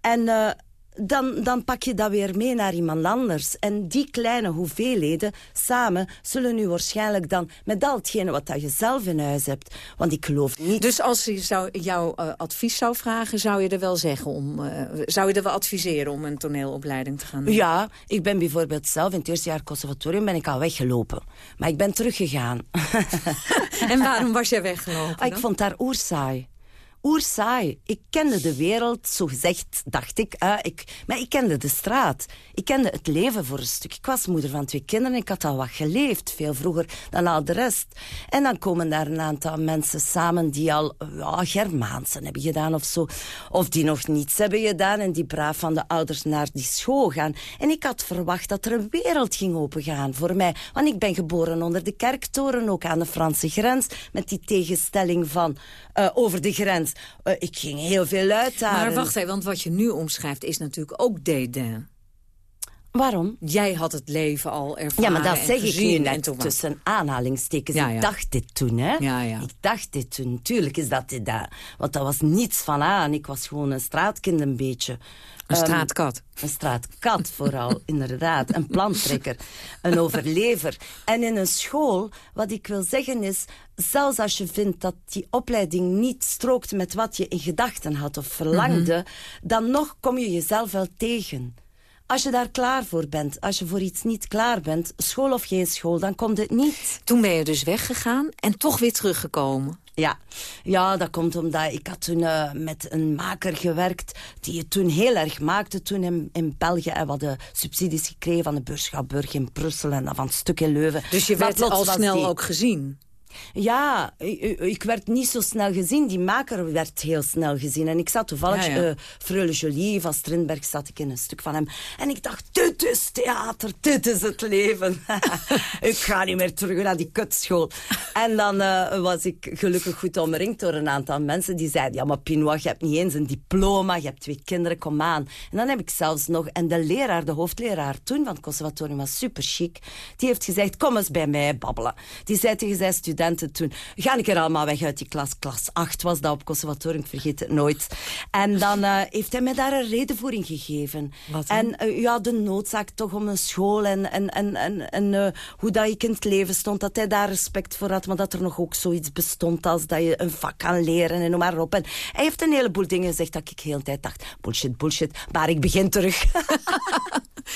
En eh, dan, dan pak je dat weer mee naar iemand anders. En die kleine hoeveelheden samen zullen u waarschijnlijk dan... met al hetgene wat dat je zelf in huis hebt. Want ik geloof niet... Dus als je zou, jouw eh, advies zou vragen, zou je er wel zeggen om... eh, zou je er wel adviseren om een toneelopleiding te gaan doen? Ja, ik ben bijvoorbeeld zelf in het eerste jaar conservatorium ben ik al weggelopen. Maar ik ben teruggegaan. En waarom was jij weggelopen? Ah, ik vond daar oerzaai. Oerzaai. Ik kende de wereld, zo gezegd, dacht ik, eh, ik. Maar ik kende de straat. Ik kende het leven voor een stuk. Ik was moeder van twee kinderen en ik had al wat geleefd. Veel vroeger dan al de rest. En dan komen daar een aantal mensen samen die al ja, Germaansen hebben gedaan of zo. Of die nog niets hebben gedaan en die braaf van de ouders naar die school gaan. En ik had verwacht dat er een wereld ging opengaan voor mij. Want ik ben geboren onder de kerktoren, ook aan de Franse grens. Met die tegenstelling van eh, over de grens. Eh, ik ging heel veel uitdaren. Maar wacht even, want wat je nu omschrijft is natuurlijk ook dédain. Waarom? Jij had het leven al ervaren Ja, maar dat zeg ik nu net tussen aanhalingstekens. Ja, Ik dacht dit toen, hè? Ja, ja. Ik dacht dit toen. Tuurlijk is dat dit. dat. Want dat was niets van aan. Ik was gewoon een straatkind een beetje. Een Ehm, straatkat. Een straatkat vooral, inderdaad. Een planttrekker, een overlever. En in een school, wat ik wil zeggen is... zelfs als je vindt dat die opleiding niet strookt met wat je in gedachten had of verlangde... dan nog kom je jezelf wel tegen. als je daar klaar voor bent. Als je voor iets niet klaar bent, school of geen school, dan komt het niet. Toen ben je dus weggegaan en toch weer teruggekomen. Ja. ja, dat komt omdat ik had toen uh, met een maker gewerkt... die het toen heel erg maakte toen in, in België. En we hadden subsidies gekregen van de Burschapburg in Brussel... en van het stuk in Leuven. Dus je werd al snel die... ook gezien? Ja, ik, werd niet zo snel gezien. Die maker werd heel snel gezien. En ik zat toevallig, ja, ja. Uh, Freule Jolie van Strindberg, zat ik in een stuk van hem. En ik dacht, dit is theater, dit is het leven. ik ga niet meer terug naar die kutschool. en dan uh, was ik gelukkig goed omringd door een aantal mensen die zeiden, ja maar Pinois, je hebt niet eens een diploma, je hebt twee kinderen, kom aan. En dan heb ik zelfs nog, en de leraar, de hoofdleraar toen van het conservatorium was super chic, die heeft gezegd, kom eens bij mij babbelen. Die zei tegen zijn studenten, toen. Ga ik er allemaal weg uit die klas. Klas 8 was dat op conservatorium, ik vergeet het nooit. En dan uh, heeft hij mij daar een redenvoering gegeven. Wat en uh, ja, de noodzaak toch om een school en, en, en, en, en uh, hoe dat ik in het leven stond. Dat hij daar respect voor had, maar dat er nog ook zoiets bestond als dat je een vak kan leren en noem maar op. En hij heeft een heleboel dingen gezegd dat ik heel de tijd dacht, bullshit, bullshit, maar ik begin terug.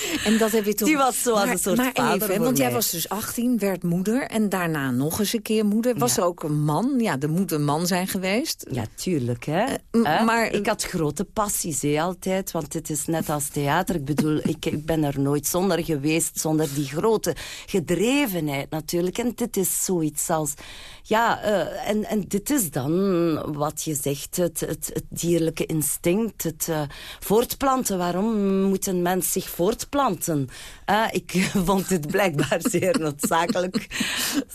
en dat heb je. Die was zo als een soort maar vader even, Want mij. jij was dus 18, werd moeder en daarna nog eens een keer moeder. Was Ja. er ook een man? Ja, er moet een man zijn geweest. Ja, tuurlijk. Hè. Hè? maar- ik had grote passies hè, altijd, want het is net als theater. Ik bedoel, ik, ik ben er nooit zonder geweest, zonder die grote gedrevenheid natuurlijk. En dit is zoiets als... Ja, eh, en, en dit is dan wat je zegt, het, het, het dierlijke instinct, het eh, voortplanten. Waarom moet een mens zich voortplanten? Eh, ik vond dit blijkbaar zeer noodzakelijk.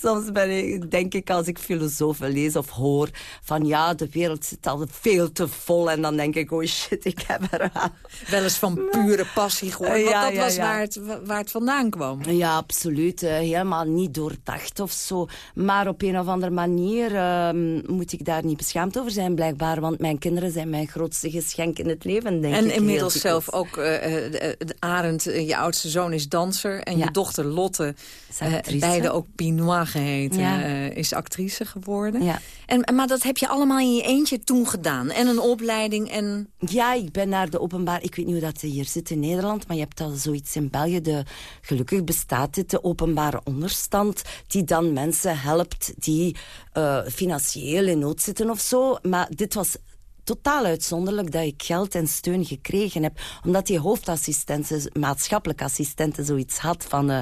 Soms ben ik, denk ik, als ik filosofen lees of hoor, van ja, de wereld zit al veel te vol. En dan denk ik, oh shit, ik heb er wel. Wel eens van pure passie gehoord. Eh, Want ja, dat ja, was ja. Waar, het, waar het vandaan kwam. Ja, absoluut. helemaal niet doordacht of zo. Maar op een of andere manier ehm, moet ik daar niet beschaamd over zijn, blijkbaar. Want mijn kinderen zijn mijn grootste geschenk in het leven, denk ik. En inmiddels zelf ook, de- de Arend, je oudste zoon is danser. En Ja. je dochter Lotte, actrice. beide ook Pinois geheten, Ja. eh, is actrice geworden. Ja. En, maar dat heb je allemaal in je eentje toen gedaan. En een opleiding en... Ja, ik ben naar de openbaar... Ik weet niet hoe dat hier zit in Nederland, maar je hebt al zoiets in België. De, gelukkig bestaat dit, de openbare onderstand, die dan mensen helpt die eh, financieel in nood zitten of zo. Maar dit was totaal uitzonderlijk dat ik geld en steun gekregen heb. Omdat die hoofdassistenten, maatschappelijk assistenten, zoiets had van... eh,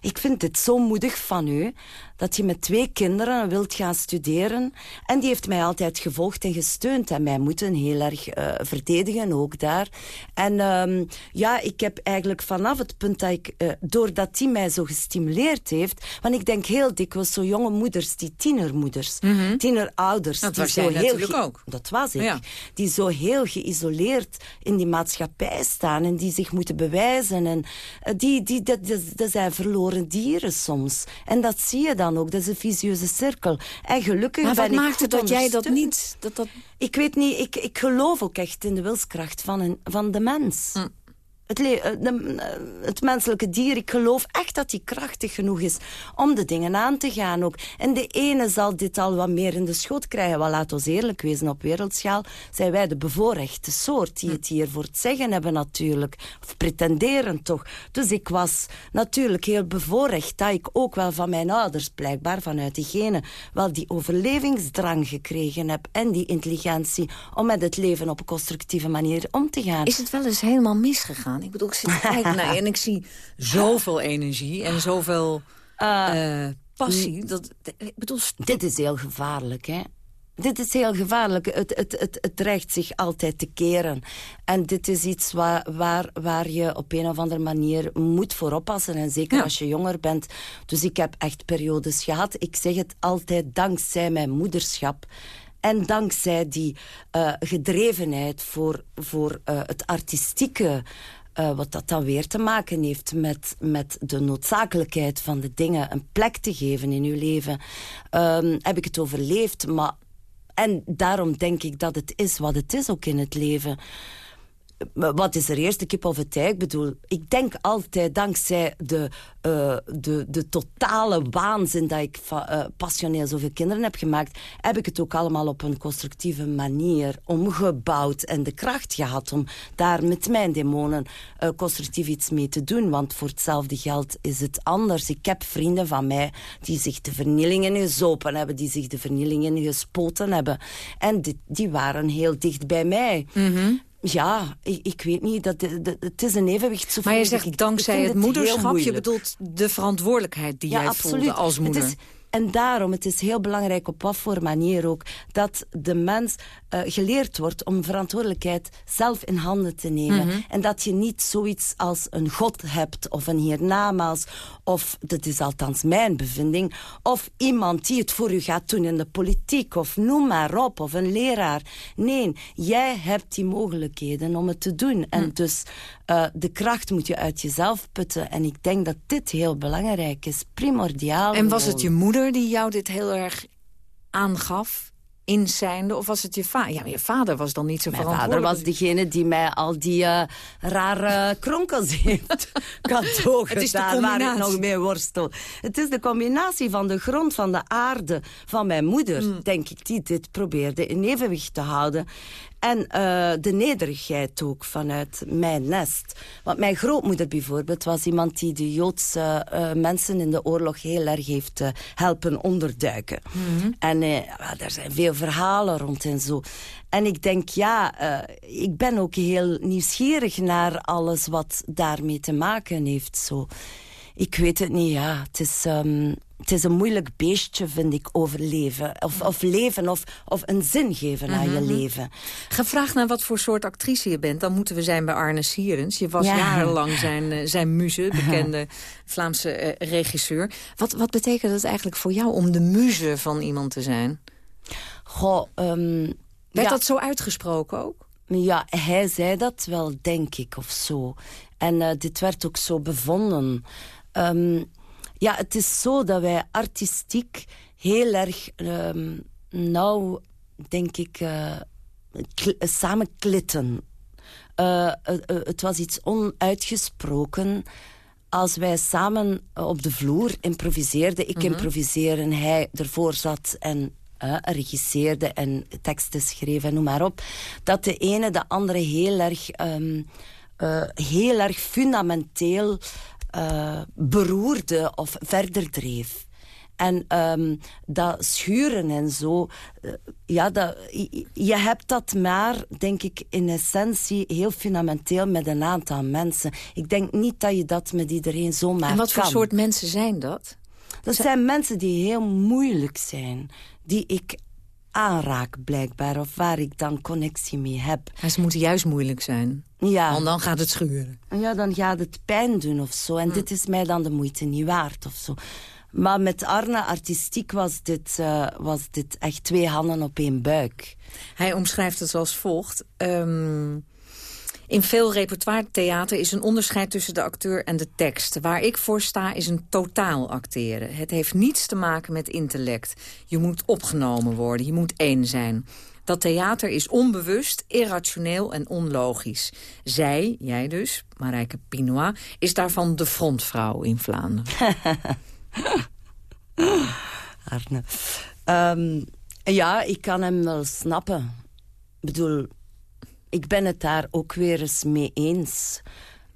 ik vind het zo moedig van u dat je met twee kinderen wilt gaan studeren. En die heeft mij altijd gevolgd en gesteund. En mij moeten heel erg eh, verdedigen, ook daar. En ehm, ja, ik heb eigenlijk vanaf het punt dat ik... eh, doordat die mij zo gestimuleerd heeft... Want ik denk heel dikwijls zo jonge moeders, die tienermoeders, tienerouders... Dat die was zo heel natuurlijk ook. Dat was ik. Ja. Die zo heel geïsoleerd in die maatschappij staan... en die zich moeten bewijzen. En eh, die, die, dat, dat zijn verloren dieren soms. En dat zie je dan ook. Dat is een vicieuze cirkel. En gelukkig Maar ben wat ik maakte dat jij dat niet... Dat dat... Ik weet niet, ik, ik geloof ook echt in de wilskracht van, een, van de mens. Hm. Eh, eh, het menselijke dier, ik geloof echt dat die krachtig genoeg is om de dingen aan te gaan ook. En de ene zal dit al wat meer in de schoot krijgen. Wel, laat ons eerlijk wezen, op wereldschaal zijn wij de bevoorrechte soort die het hier voor het zeggen hebben natuurlijk. Of pretenderen toch. Dus ik was natuurlijk heel bevoorrecht dat ik ook wel van mijn ouders, blijkbaar vanuit diegene, wel die overlevingsdrang gekregen heb en die intelligentie om met het leven op een constructieve manier om te gaan. Is het wel eens helemaal misgegaan? Ik bedoel, ik zit te kijken naar je en ik zie zoveel energie en zoveel eh, passie. Dat, ik bedoel, Dit is heel gevaarlijk, hè. Dit is heel gevaarlijk. Het, het, het, het dreigt zich altijd te keren. En dit is iets waar, waar, waar je op een of andere manier moet voor oppassen. En zeker Ja. als je jonger bent. Dus ik heb echt periodes gehad. Ik zeg het altijd dankzij mijn moederschap. En dankzij die eh, gedrevenheid voor, voor eh, het artistieke... eh, wat dat dan weer te maken heeft met, met de noodzakelijkheid van de dingen een plek te geven in uw leven, ehm, heb ik het overleefd. Maar, en daarom denk ik dat het is wat het is ook in het leven. Wat is er eerst, de kip of het ei? Ik bedoel, ik denk altijd dankzij de, uh, de, de totale waanzin dat ik uh, passioneel zoveel kinderen heb gemaakt, heb ik het ook allemaal op een constructieve manier omgebouwd en de kracht gehad om daar met mijn demonen uh, constructief iets mee te doen. Want voor hetzelfde geld is het anders. Ik heb vrienden van mij die zich de vernielingen gezopen hebben, die zich de vernielingen gespoten hebben. En die, die waren heel dicht bij mij. Mm. Ja, ik, ik, weet niet. Dat, het is een evenwicht. Maar je zegt dankzij het moederschap, je bedoelt de verantwoordelijkheid die ja, jij absoluut. voelde als moeder. Het is, en daarom, het is heel belangrijk op wat voor manier ook... dat de mens uh, geleerd wordt om verantwoordelijkheid zelf in handen te nemen. Mhm. En dat je niet zoiets als een god hebt of een hiernamaals... of, dat is althans mijn bevinding... of iemand die het voor u gaat doen in de politiek... of noem maar op, of een leraar. Nee, jij hebt die mogelijkheden om het te doen. En Mhm. dus uh, de kracht moet je uit jezelf putten. En ik denk dat dit heel belangrijk is, primordiaal. En was het je moeder die jou dit heel erg aangaf, inzijnde? Of was het je vader? Ja, maar je vader was dan niet zo Mijn vader verantwoordelijk. was degene die mij al die uh, rare kronkels heeft cadeau gedaan, waar ik nog mee worstel. Het is de combinatie van de grond, van de aarde, van mijn moeder, Hmm. denk ik, die dit probeerde in evenwicht te houden. En uh, de nederigheid ook vanuit mijn nest. Want mijn grootmoeder bijvoorbeeld was iemand die de Joodse uh, mensen in de oorlog heel erg heeft uh, helpen onderduiken. Mhm. En uh, daar zijn veel verhalen rond en zo. En ik denk, ja, uh, ik ben ook heel nieuwsgierig naar alles wat daarmee te maken heeft. Zo. Ik weet het niet, ja. Het is, um, het is een moeilijk beestje, vind ik, overleven. Of, of leven, of, of een zin geven mm -hmm. aan je leven. Gevraagd naar wat voor soort actrice je bent... dan moeten we zijn bij Arne Sierens. Je was Ja. jarenlang zijn, uh, zijn muze, bekende Vlaamse uh, regisseur. Wat, wat betekent het eigenlijk voor jou om de muze van iemand te zijn? Goh, um, Werd ja. dat zo uitgesproken ook? Ja, hij zei dat wel, denk ik, of zo. En uh, dit werd ook zo bevonden. Um, ja, het is zo dat wij artistiek heel erg um, nauw, denk ik, uh, samen klitten. Uh, het was iets onuitgesproken. Als wij samen op de vloer improviseerden, ik Mhm. improviseerde en hij ervoor zat en regisseerde en teksten schreef en noem maar op, dat de ene de andere heel erg, um, uh, heel erg fundamenteel uh, beroerde of verder dreef. En um, dat schuren en zo, uh, ja, dat, je hebt dat maar, denk ik, in essentie heel fundamenteel met een aantal mensen. Ik denk niet dat je dat met iedereen zomaar En wat kan. voor soort mensen zijn dat? Dat zijn mensen die heel moeilijk zijn, die ik aanraak blijkbaar, of waar ik dan connectie mee heb. Maar ze moeten juist moeilijk zijn, Ja, want dan gaat het schuren. ja dan gaat het pijn doen of zo. En Hm. dit is mij dan de moeite niet waard of zo. Maar met Arne, artistiek, was dit, uh, was dit echt twee handen op één buik. Hij omschrijft het zoals volgt. Um, in veel repertoire-theater is een onderscheid tussen de acteur en de tekst. Waar ik voor sta is een totaal acteren. Het heeft niets te maken met intellect. Je moet opgenomen worden, je moet één zijn. Dat theater is onbewust, irrationeel en onlogisch. Zij, jij dus, Marijke Pinois, is daarvan de frontvrouw in Vlaanderen. Arne. Um, ja, ik kan hem wel snappen. Ik bedoel, ik ben het daar ook weer eens mee eens.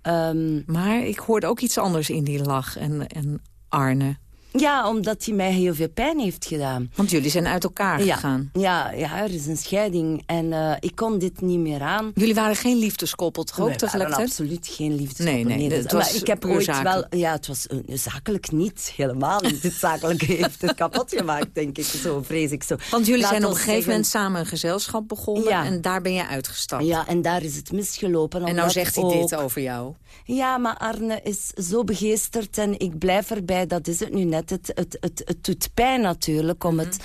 Um, maar ik hoorde ook iets anders in die lach en, en Arne. Ja, omdat hij mij heel veel pijn heeft gedaan. Want jullie zijn uit elkaar ja, gegaan. Ja, ja, er is een scheiding en uh, ik kon dit niet meer aan. Jullie waren geen liefdeskoppel, toch ook Wij tegelijkertijd? absoluut geen liefdeskoppel. Nee, nee, nee het was maar ik heb ooit zakelijk. wel... Ja, het was uh, zakelijk niet, helemaal niet. Het zakelijk heeft het kapot gemaakt, denk ik. Zo vrees ik zo. Want jullie Laat zijn op een gegeven moment samen een gezelschap begonnen... Ja. en daar ben je uitgestapt. Ja, en daar is het misgelopen. en nou zegt hij ook- dit over jou. Ja, maar Arne is zo begeesterd en ik blijf erbij. Dat is het nu net. Het, het, het, doet pijn natuurlijk om het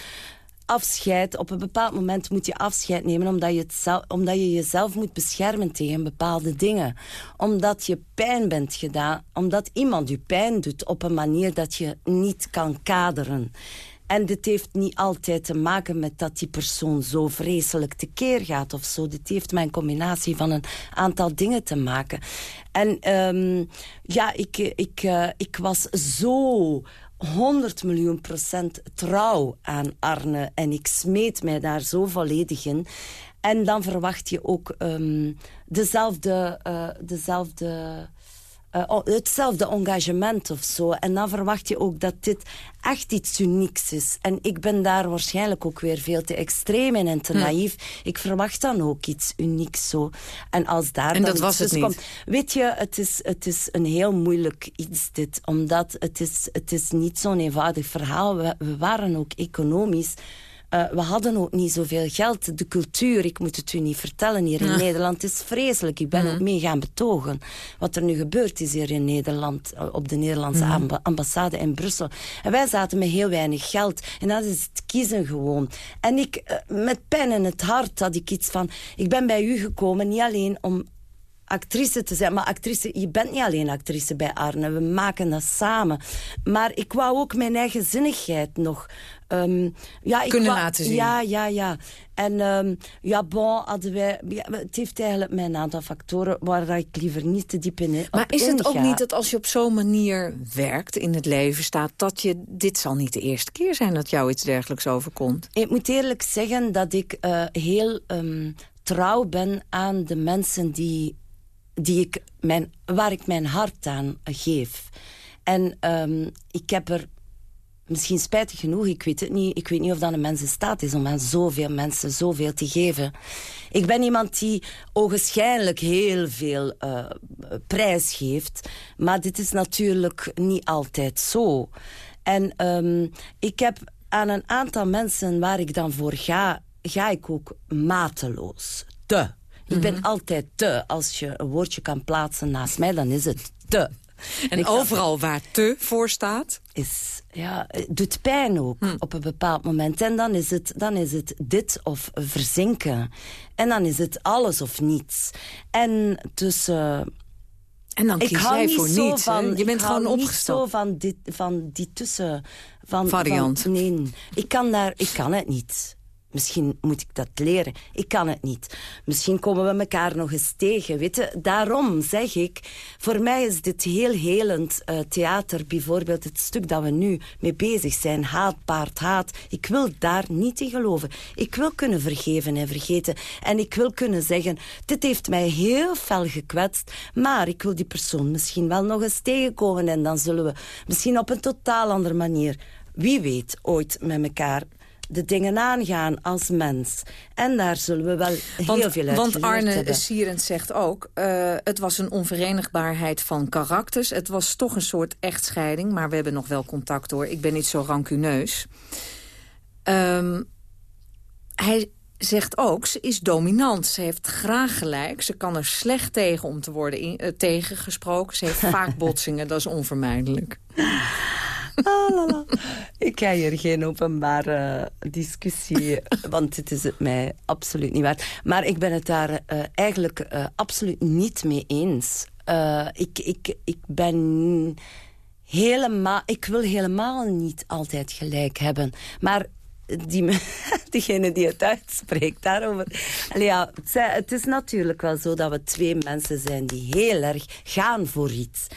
afscheid... Op een bepaald moment moet je afscheid nemen... Omdat je, het zelf, omdat je jezelf moet beschermen tegen bepaalde dingen. Omdat je pijn bent gedaan. Omdat iemand je pijn doet op een manier dat je niet kan kaderen. En dit heeft niet altijd te maken met dat die persoon zo vreselijk tekeer gaat of zo. Dit heeft met een combinatie van een aantal dingen te maken. En um, ja, ik, ik, uh, ik was zo 100 miljoen procent trouw aan Arne. En ik smeet mij daar zo volledig in. En dan verwacht je ook um, dezelfde... Uh, dezelfde uh, hetzelfde engagement of zo. En dan verwacht je ook dat dit echt iets unieks is. En ik ben daar waarschijnlijk ook weer veel te extreem in en te hm. naïef. Ik verwacht dan ook iets unieks zo. En als daar en dan dat was het niet. Komt, weet je, het is, het is een heel moeilijk iets dit. Omdat het is, het is niet zo'n eenvoudig verhaal. We, we waren ook economisch uh, we hadden ook niet zoveel geld. De cultuur, ik moet het u niet vertellen hier in Nederland, is vreselijk. Ik ben mm ook mee gaan betogen. Wat er nu gebeurd is hier in Nederland, eh, op de Nederlandse mm ambassade in Brussel. En wij zaten met heel weinig geld. En dat is het kiezen gewoon. En ik, uh, met pijn in het hart had ik iets van... Ik ben bij u gekomen, niet alleen om actrice te zijn. Maar actrice, je bent niet alleen actrice bij Arne. We maken dat samen. Maar ik wou ook mijn eigen zinnigheid nog... Um, ja, ik Kunnen laten zien. Ja, ja, ja. En um, ja, bon, hadden wij... Ja, het heeft eigenlijk mijn aantal factoren waar ik liever niet te diep in Maar is het ook niet dat als je op zo'n manier werkt, in het leven staat... dat je... Dit zal niet de eerste keer zijn dat jou iets dergelijks overkomt? Ik moet eerlijk zeggen dat ik uh, heel um, trouw ben aan de mensen die die ik mijn, waar ik mijn hart aan geef. En um, ik heb er misschien spijtig genoeg, ik weet het niet, ik weet niet of dat een mens in staat is om aan zoveel mensen zoveel te geven. Ik ben iemand die ogenschijnlijk heel veel uh, prijs geeft, maar dit is natuurlijk niet altijd zo. En um, ik heb aan een aantal mensen waar ik dan voor ga, ga ik ook mateloos. Te ik ben mhm. altijd te. Als je een woordje kan plaatsen naast mij, dan is het te. En overal waar te voor staat? Is, ja, doet pijn ook hm. op een bepaald moment. En dan is, het, dan is het dit of verzinken. En dan is het alles of niets. En tussen... En dan kies ik hou jij voor niets. Van, je bent gewoon opgestapt. zo van, dit, van die tussen... Van, Variant. Van, nee, ik kan, daar, ik kan het niet. Misschien moet ik dat leren. Ik kan het niet. Misschien komen we elkaar nog eens tegen. Weet je? Daarom zeg ik, voor mij is dit heel helend uh, theater. Bijvoorbeeld het stuk dat we nu mee bezig zijn. Haat, paard, haat. Ik wil daar niet in geloven. Ik wil kunnen vergeven en vergeten. En ik wil kunnen zeggen, dit heeft mij heel fel gekwetst. Maar ik wil die persoon misschien wel nog eens tegenkomen. En dan zullen we misschien op een totaal andere manier wie weet, ooit met elkaar de dingen aangaan als mens. En daar zullen we wel heel veel uit Want Arne Sierens zegt ook... Uh, het was een onverenigbaarheid van karakters. Het was toch een soort echtscheiding. Maar we hebben nog wel contact hoor. Ik ben niet zo rancuneus. Um, hij zegt ook, ze is dominant. Ze heeft graag gelijk. Ze kan er slecht tegen om te worden in, uh, tegengesproken. Ze heeft vaak botsingen, dat is onvermijdelijk. Ah, ik ga hier geen openbare discussie, want dit is het mij absoluut niet waard. Maar ik ben het daar uh, eigenlijk uh, absoluut niet mee eens. Uh, ik, ik, ik ben helemaal... Ik wil helemaal niet altijd gelijk hebben. Maar die, diegene die het uitspreekt daarover. Ja, het is natuurlijk wel zo dat we twee mensen zijn die heel erg gaan voor iets.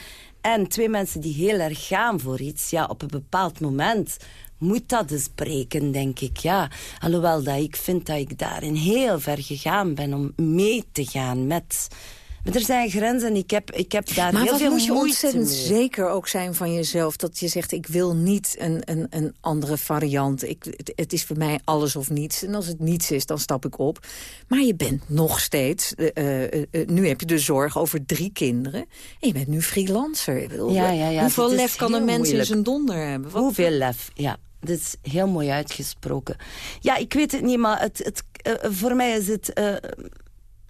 En twee mensen die heel erg gaan voor iets, ja, op een bepaald moment moet dat dus breken, denk ik. Ja. Alhoewel dat ik vind dat ik daarin heel ver gegaan ben om mee te gaan met maar er zijn grenzen. Ik heb, ik heb daar heel veel moet je ontzettend zeker ook zijn van jezelf. Dat je zegt, ik wil niet een, een, een andere variant. Ik, het, is voor mij alles of niets. En als het niets is, dan stap ik op. Maar je bent nog steeds... Uh, uh, nu heb je de zorg over drie kinderen. En je bent nu freelancer. Ja, ja, ja, hoeveel lef kan een mens in zijn donder hebben? Wat hoeveel lef, ja. Dat is heel mooi uitgesproken. Ja, ik weet het niet, maar het, het, voor mij is het...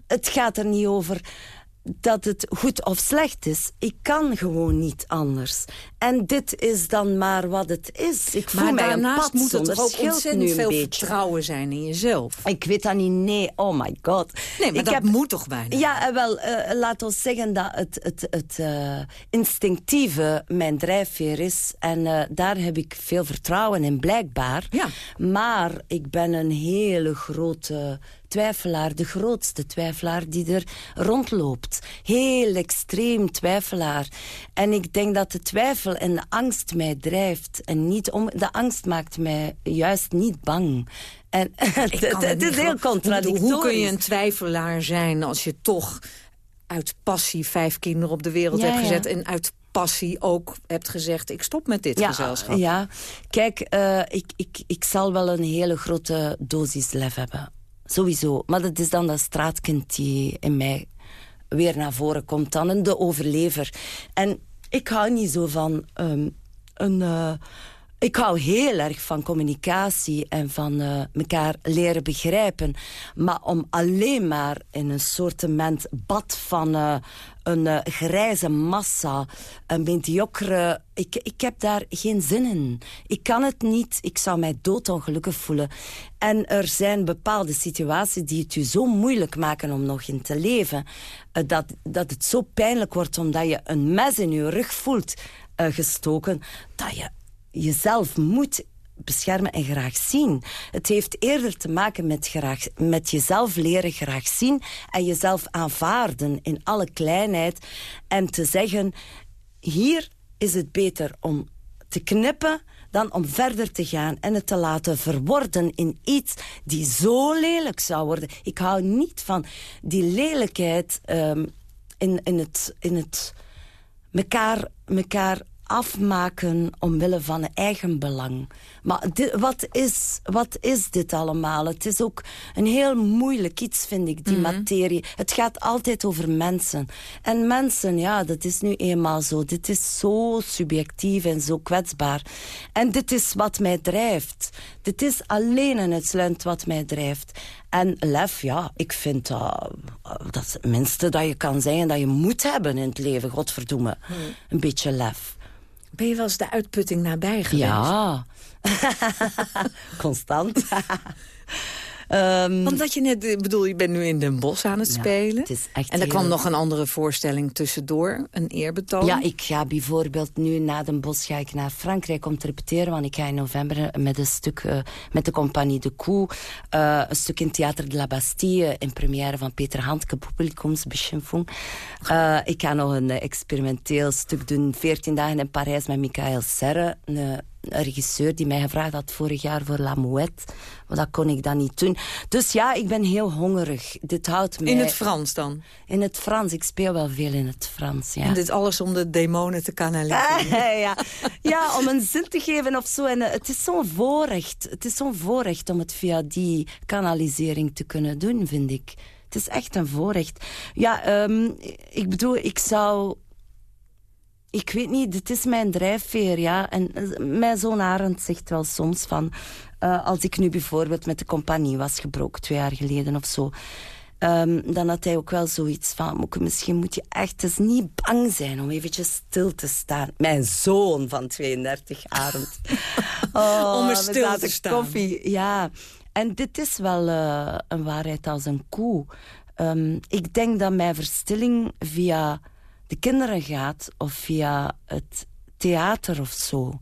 het gaat er niet over dat het goed of slecht is. Ik kan gewoon niet anders. En dit is dan maar wat het is. Ik voel maar mij daarnaast een moet er toch ook ontzettend veel beetje. vertrouwen zijn in jezelf. Ik weet dat niet, nee. Oh my god. Nee, maar ik dat heb, moet toch bijna? Ja, eh, wel, eh, laat ons zeggen dat het, het, het eh, instinctieve mijn drijfveer is. En daar heb ik veel vertrouwen in, blijkbaar. Ja. Maar ik ben een hele grote twijfelaar. De grootste twijfelaar die er rondloopt. Heel extreem twijfelaar. En ik denk dat de twijfel en de angst mij drijft. En niet om, de angst maakt mij juist niet bang. En het, is heel contradictorisch. Hoe kun je een twijfelaar zijn als je toch uit passie vijf kinderen op de wereld Ja, hebt ja. gezet... en uit passie ook hebt gezegd, ik stop met dit gezelschap? Ja, kijk, eh, ik, ik, ik zal wel een hele grote dosis lef hebben. Sowieso. Maar dat is dan dat straatkind die in mij weer naar voren komt dan. En de overlever. En ik hou niet zo van ehm, een... eh, ik hou heel erg van communicatie en van eh elkaar leren begrijpen. Maar om alleen maar in een soortement bad van eh, een eh, grijze massa, een mediocre... Ik, ik heb daar geen zin in. Ik kan het niet. Ik zou mij doodongelukkig voelen. En er zijn bepaalde situaties die het je zo moeilijk maken om nog in te leven. eh, dat, dat het zo pijnlijk wordt omdat je een mes in je rug voelt eh, gestoken. Dat je jezelf moet beschermen en graag zien. Het heeft eerder te maken met, graag, met jezelf leren graag zien... en jezelf aanvaarden in alle kleinheid. En te zeggen, hier is het beter om te knippen dan om verder te gaan en het te laten verworden in iets die zo lelijk zou worden. Ik hou niet van die lelijkheid ehm, in, in het... In het mekaar, mekaar afmaken omwille van eigen belang. Maar dit, wat, is, wat is dit allemaal? Het is ook een heel moeilijk iets, vind ik, die materie. Het gaat altijd over mensen. En mensen, ja, dat is nu eenmaal zo. Dit is zo subjectief en zo kwetsbaar. En dit is wat mij drijft. Dit is alleen en uitsluitend wat mij drijft. En lef, ja, ik vind dat, dat is het minste dat je kan zeggen dat je moet hebben in het leven, godverdomme. Een beetje lef. Ben je wel eens de uitputting nabij geweest? Ja. Constant. Ehm, Want dat je net, ik bedoel, je bent nu in Den Bosch aan het Ja, spelen. het is echt en er kwam nog een andere voorstelling tussendoor, een eerbetoon. ja, ik ga bijvoorbeeld nu na Den Bosch ga ik naar Frankrijk om te repeteren. Want ik ga in november met een stuk eh, met de compagnie De Koe. eh, een stuk in Theater de la Bastille. In première van Peter Handke, Publikumsbeschimpfung. Eh ik ga nog een experimenteel stuk doen. 14 dagen in Parijs met Michael Serre. Een, een regisseur die mij gevraagd had vorig jaar voor La Mouette. Maar dat kon ik dan niet doen. Dus ja, ik ben heel hongerig. Dit houdt mij... In het Frans dan. In het Frans. Ik speel wel veel in het Frans, ja. En dit alles om de demonen te kanaliseren. ja. ja, om een zin te geven of zo. En eh, het is zo'n voorrecht. Het is zo'n voorrecht om het via die kanalisering te kunnen doen, vind ik. Het is echt een voorrecht. Ja, ehm, ik bedoel, ik zou... Ik weet niet, dit is mijn drijfveer, ja. En eh, mijn zoon Arend zegt wel soms van... eh, als ik nu bijvoorbeeld met de compagnie was gebroken, twee jaar geleden of zo... Ehm, dan had hij ook wel zoiets van... Moeke, misschien moet je echt eens niet bang zijn om eventjes stil te staan. Mijn zoon van 32, Arend. Oh, Om we stil te staan. Koffie, ja. En dit is wel eh, een waarheid als een koe. Ehm, ik denk dat mijn verstilling via de kinderen gaat... of via het theater of zo.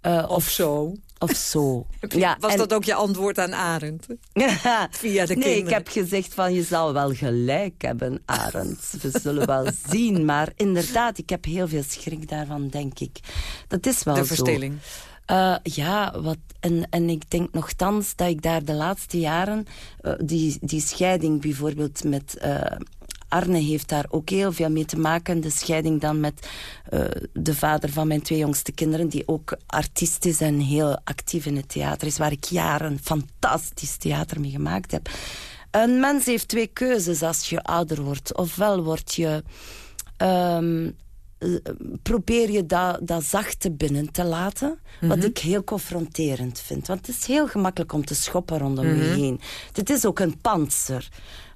Eh, Of zo. Of zo. ja, Was en- dat ook je antwoord aan Arend? Via de nee, kinderen. ik heb gezegd van je zal wel gelijk hebben, Arend. We zullen wel zien. Maar inderdaad, ik heb heel veel schrik daarvan, denk ik. Dat is wel De zo. verstilling. Eh, ja, wat, en, en ik denk nogthans dat ik daar de laatste jaren... eh, die, die scheiding bijvoorbeeld met... Arne heeft daar ook heel veel mee te maken. De scheiding dan met eh, de vader van mijn twee jongste kinderen... die ook artiest is en heel actief in het theater is... waar ik jaren fantastisch theater mee gemaakt heb. Een mens heeft twee keuzes als je ouder wordt. Ofwel word je... ehm, eh, probeer je dat, dat zachte binnen te laten. Wat ik heel confronterend vind. Want het is heel gemakkelijk om te schoppen rondom je heen. Dit is ook een panzer.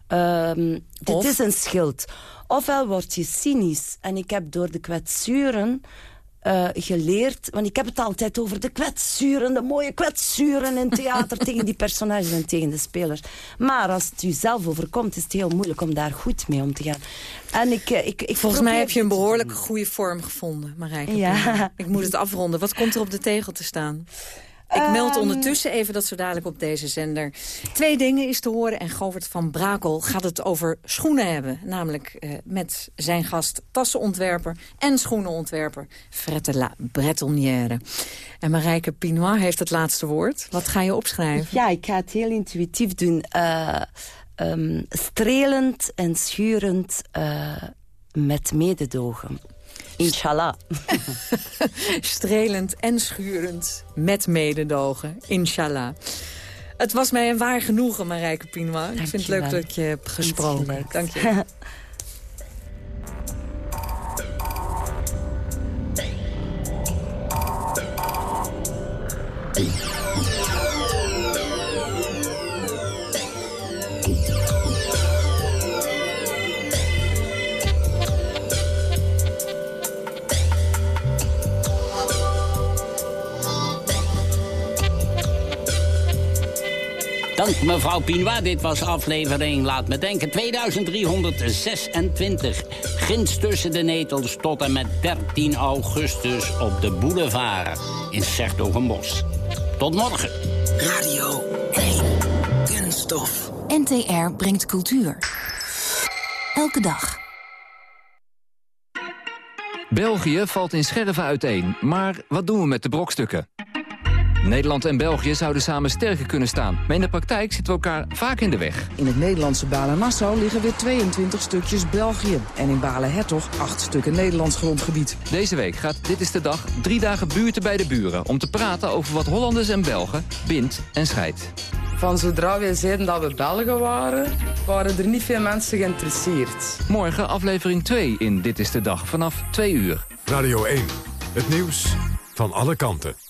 Ehm, dit Of? is een schild. Ofwel word je cynisch. En ik heb door de kwetsuren uh, geleerd. Want ik heb het altijd over de kwetsuren, de mooie kwetsuren in theater tegen die personages en tegen de spelers. Maar als het u zelf overkomt, is het heel moeilijk om daar goed mee om te gaan. En ik, eh, ik, ik Volgens mij heb je een behoorlijk goede vorm gevonden, Marijke. Ja. Ik moet het afronden. Wat komt er op de tegel te staan? Ik meld ehm, ondertussen even dat zo dadelijk op deze zender twee dingen is te horen. En Govert van Brakel gaat het over schoenen hebben. Namelijk uh, met zijn gast tassenontwerper en schoenenontwerper Frette La Bretonnière. En Marijke Pinois heeft het laatste woord. Wat ga je opschrijven? Ja, ik ga het heel intuïtief doen. Uh, um, strelend en schurend uh, met mededogen. Inshallah. Strelend en schurend, met mededogen. Inshallah. Het was mij een waar genoegen, Marijke Pinois. Ik vind het leuk dat je heb gesproken. Dank je. Dank mevrouw Pinois. Dit was aflevering, laat me denken, 2326. Ginds tussen de netels tot en met 13 augustus op de boulevard in Sertogenbos. Tot morgen. Radio 1. Kunststof. NTR brengt cultuur. Elke dag. België valt in scherven uiteen, maar wat doen we met de brokstukken? Nederland en België zouden samen sterker kunnen staan. Maar in de praktijk zitten we elkaar vaak in de weg. In het Nederlandse Balen-Nassau liggen weer 22 stukjes België. En in Balen-Hertog 8 stukken Nederlands grondgebied. Deze week gaat Dit is de Dag drie dagen buurten bij de buren... om te praten over wat Hollanders en Belgen bindt en scheidt. Van zodra wij zeiden dat we Belgen waren, waren er niet veel mensen geïnteresseerd. Morgen aflevering 2 in Dit is de Dag vanaf 2 uur. Radio 1, het nieuws van alle kanten.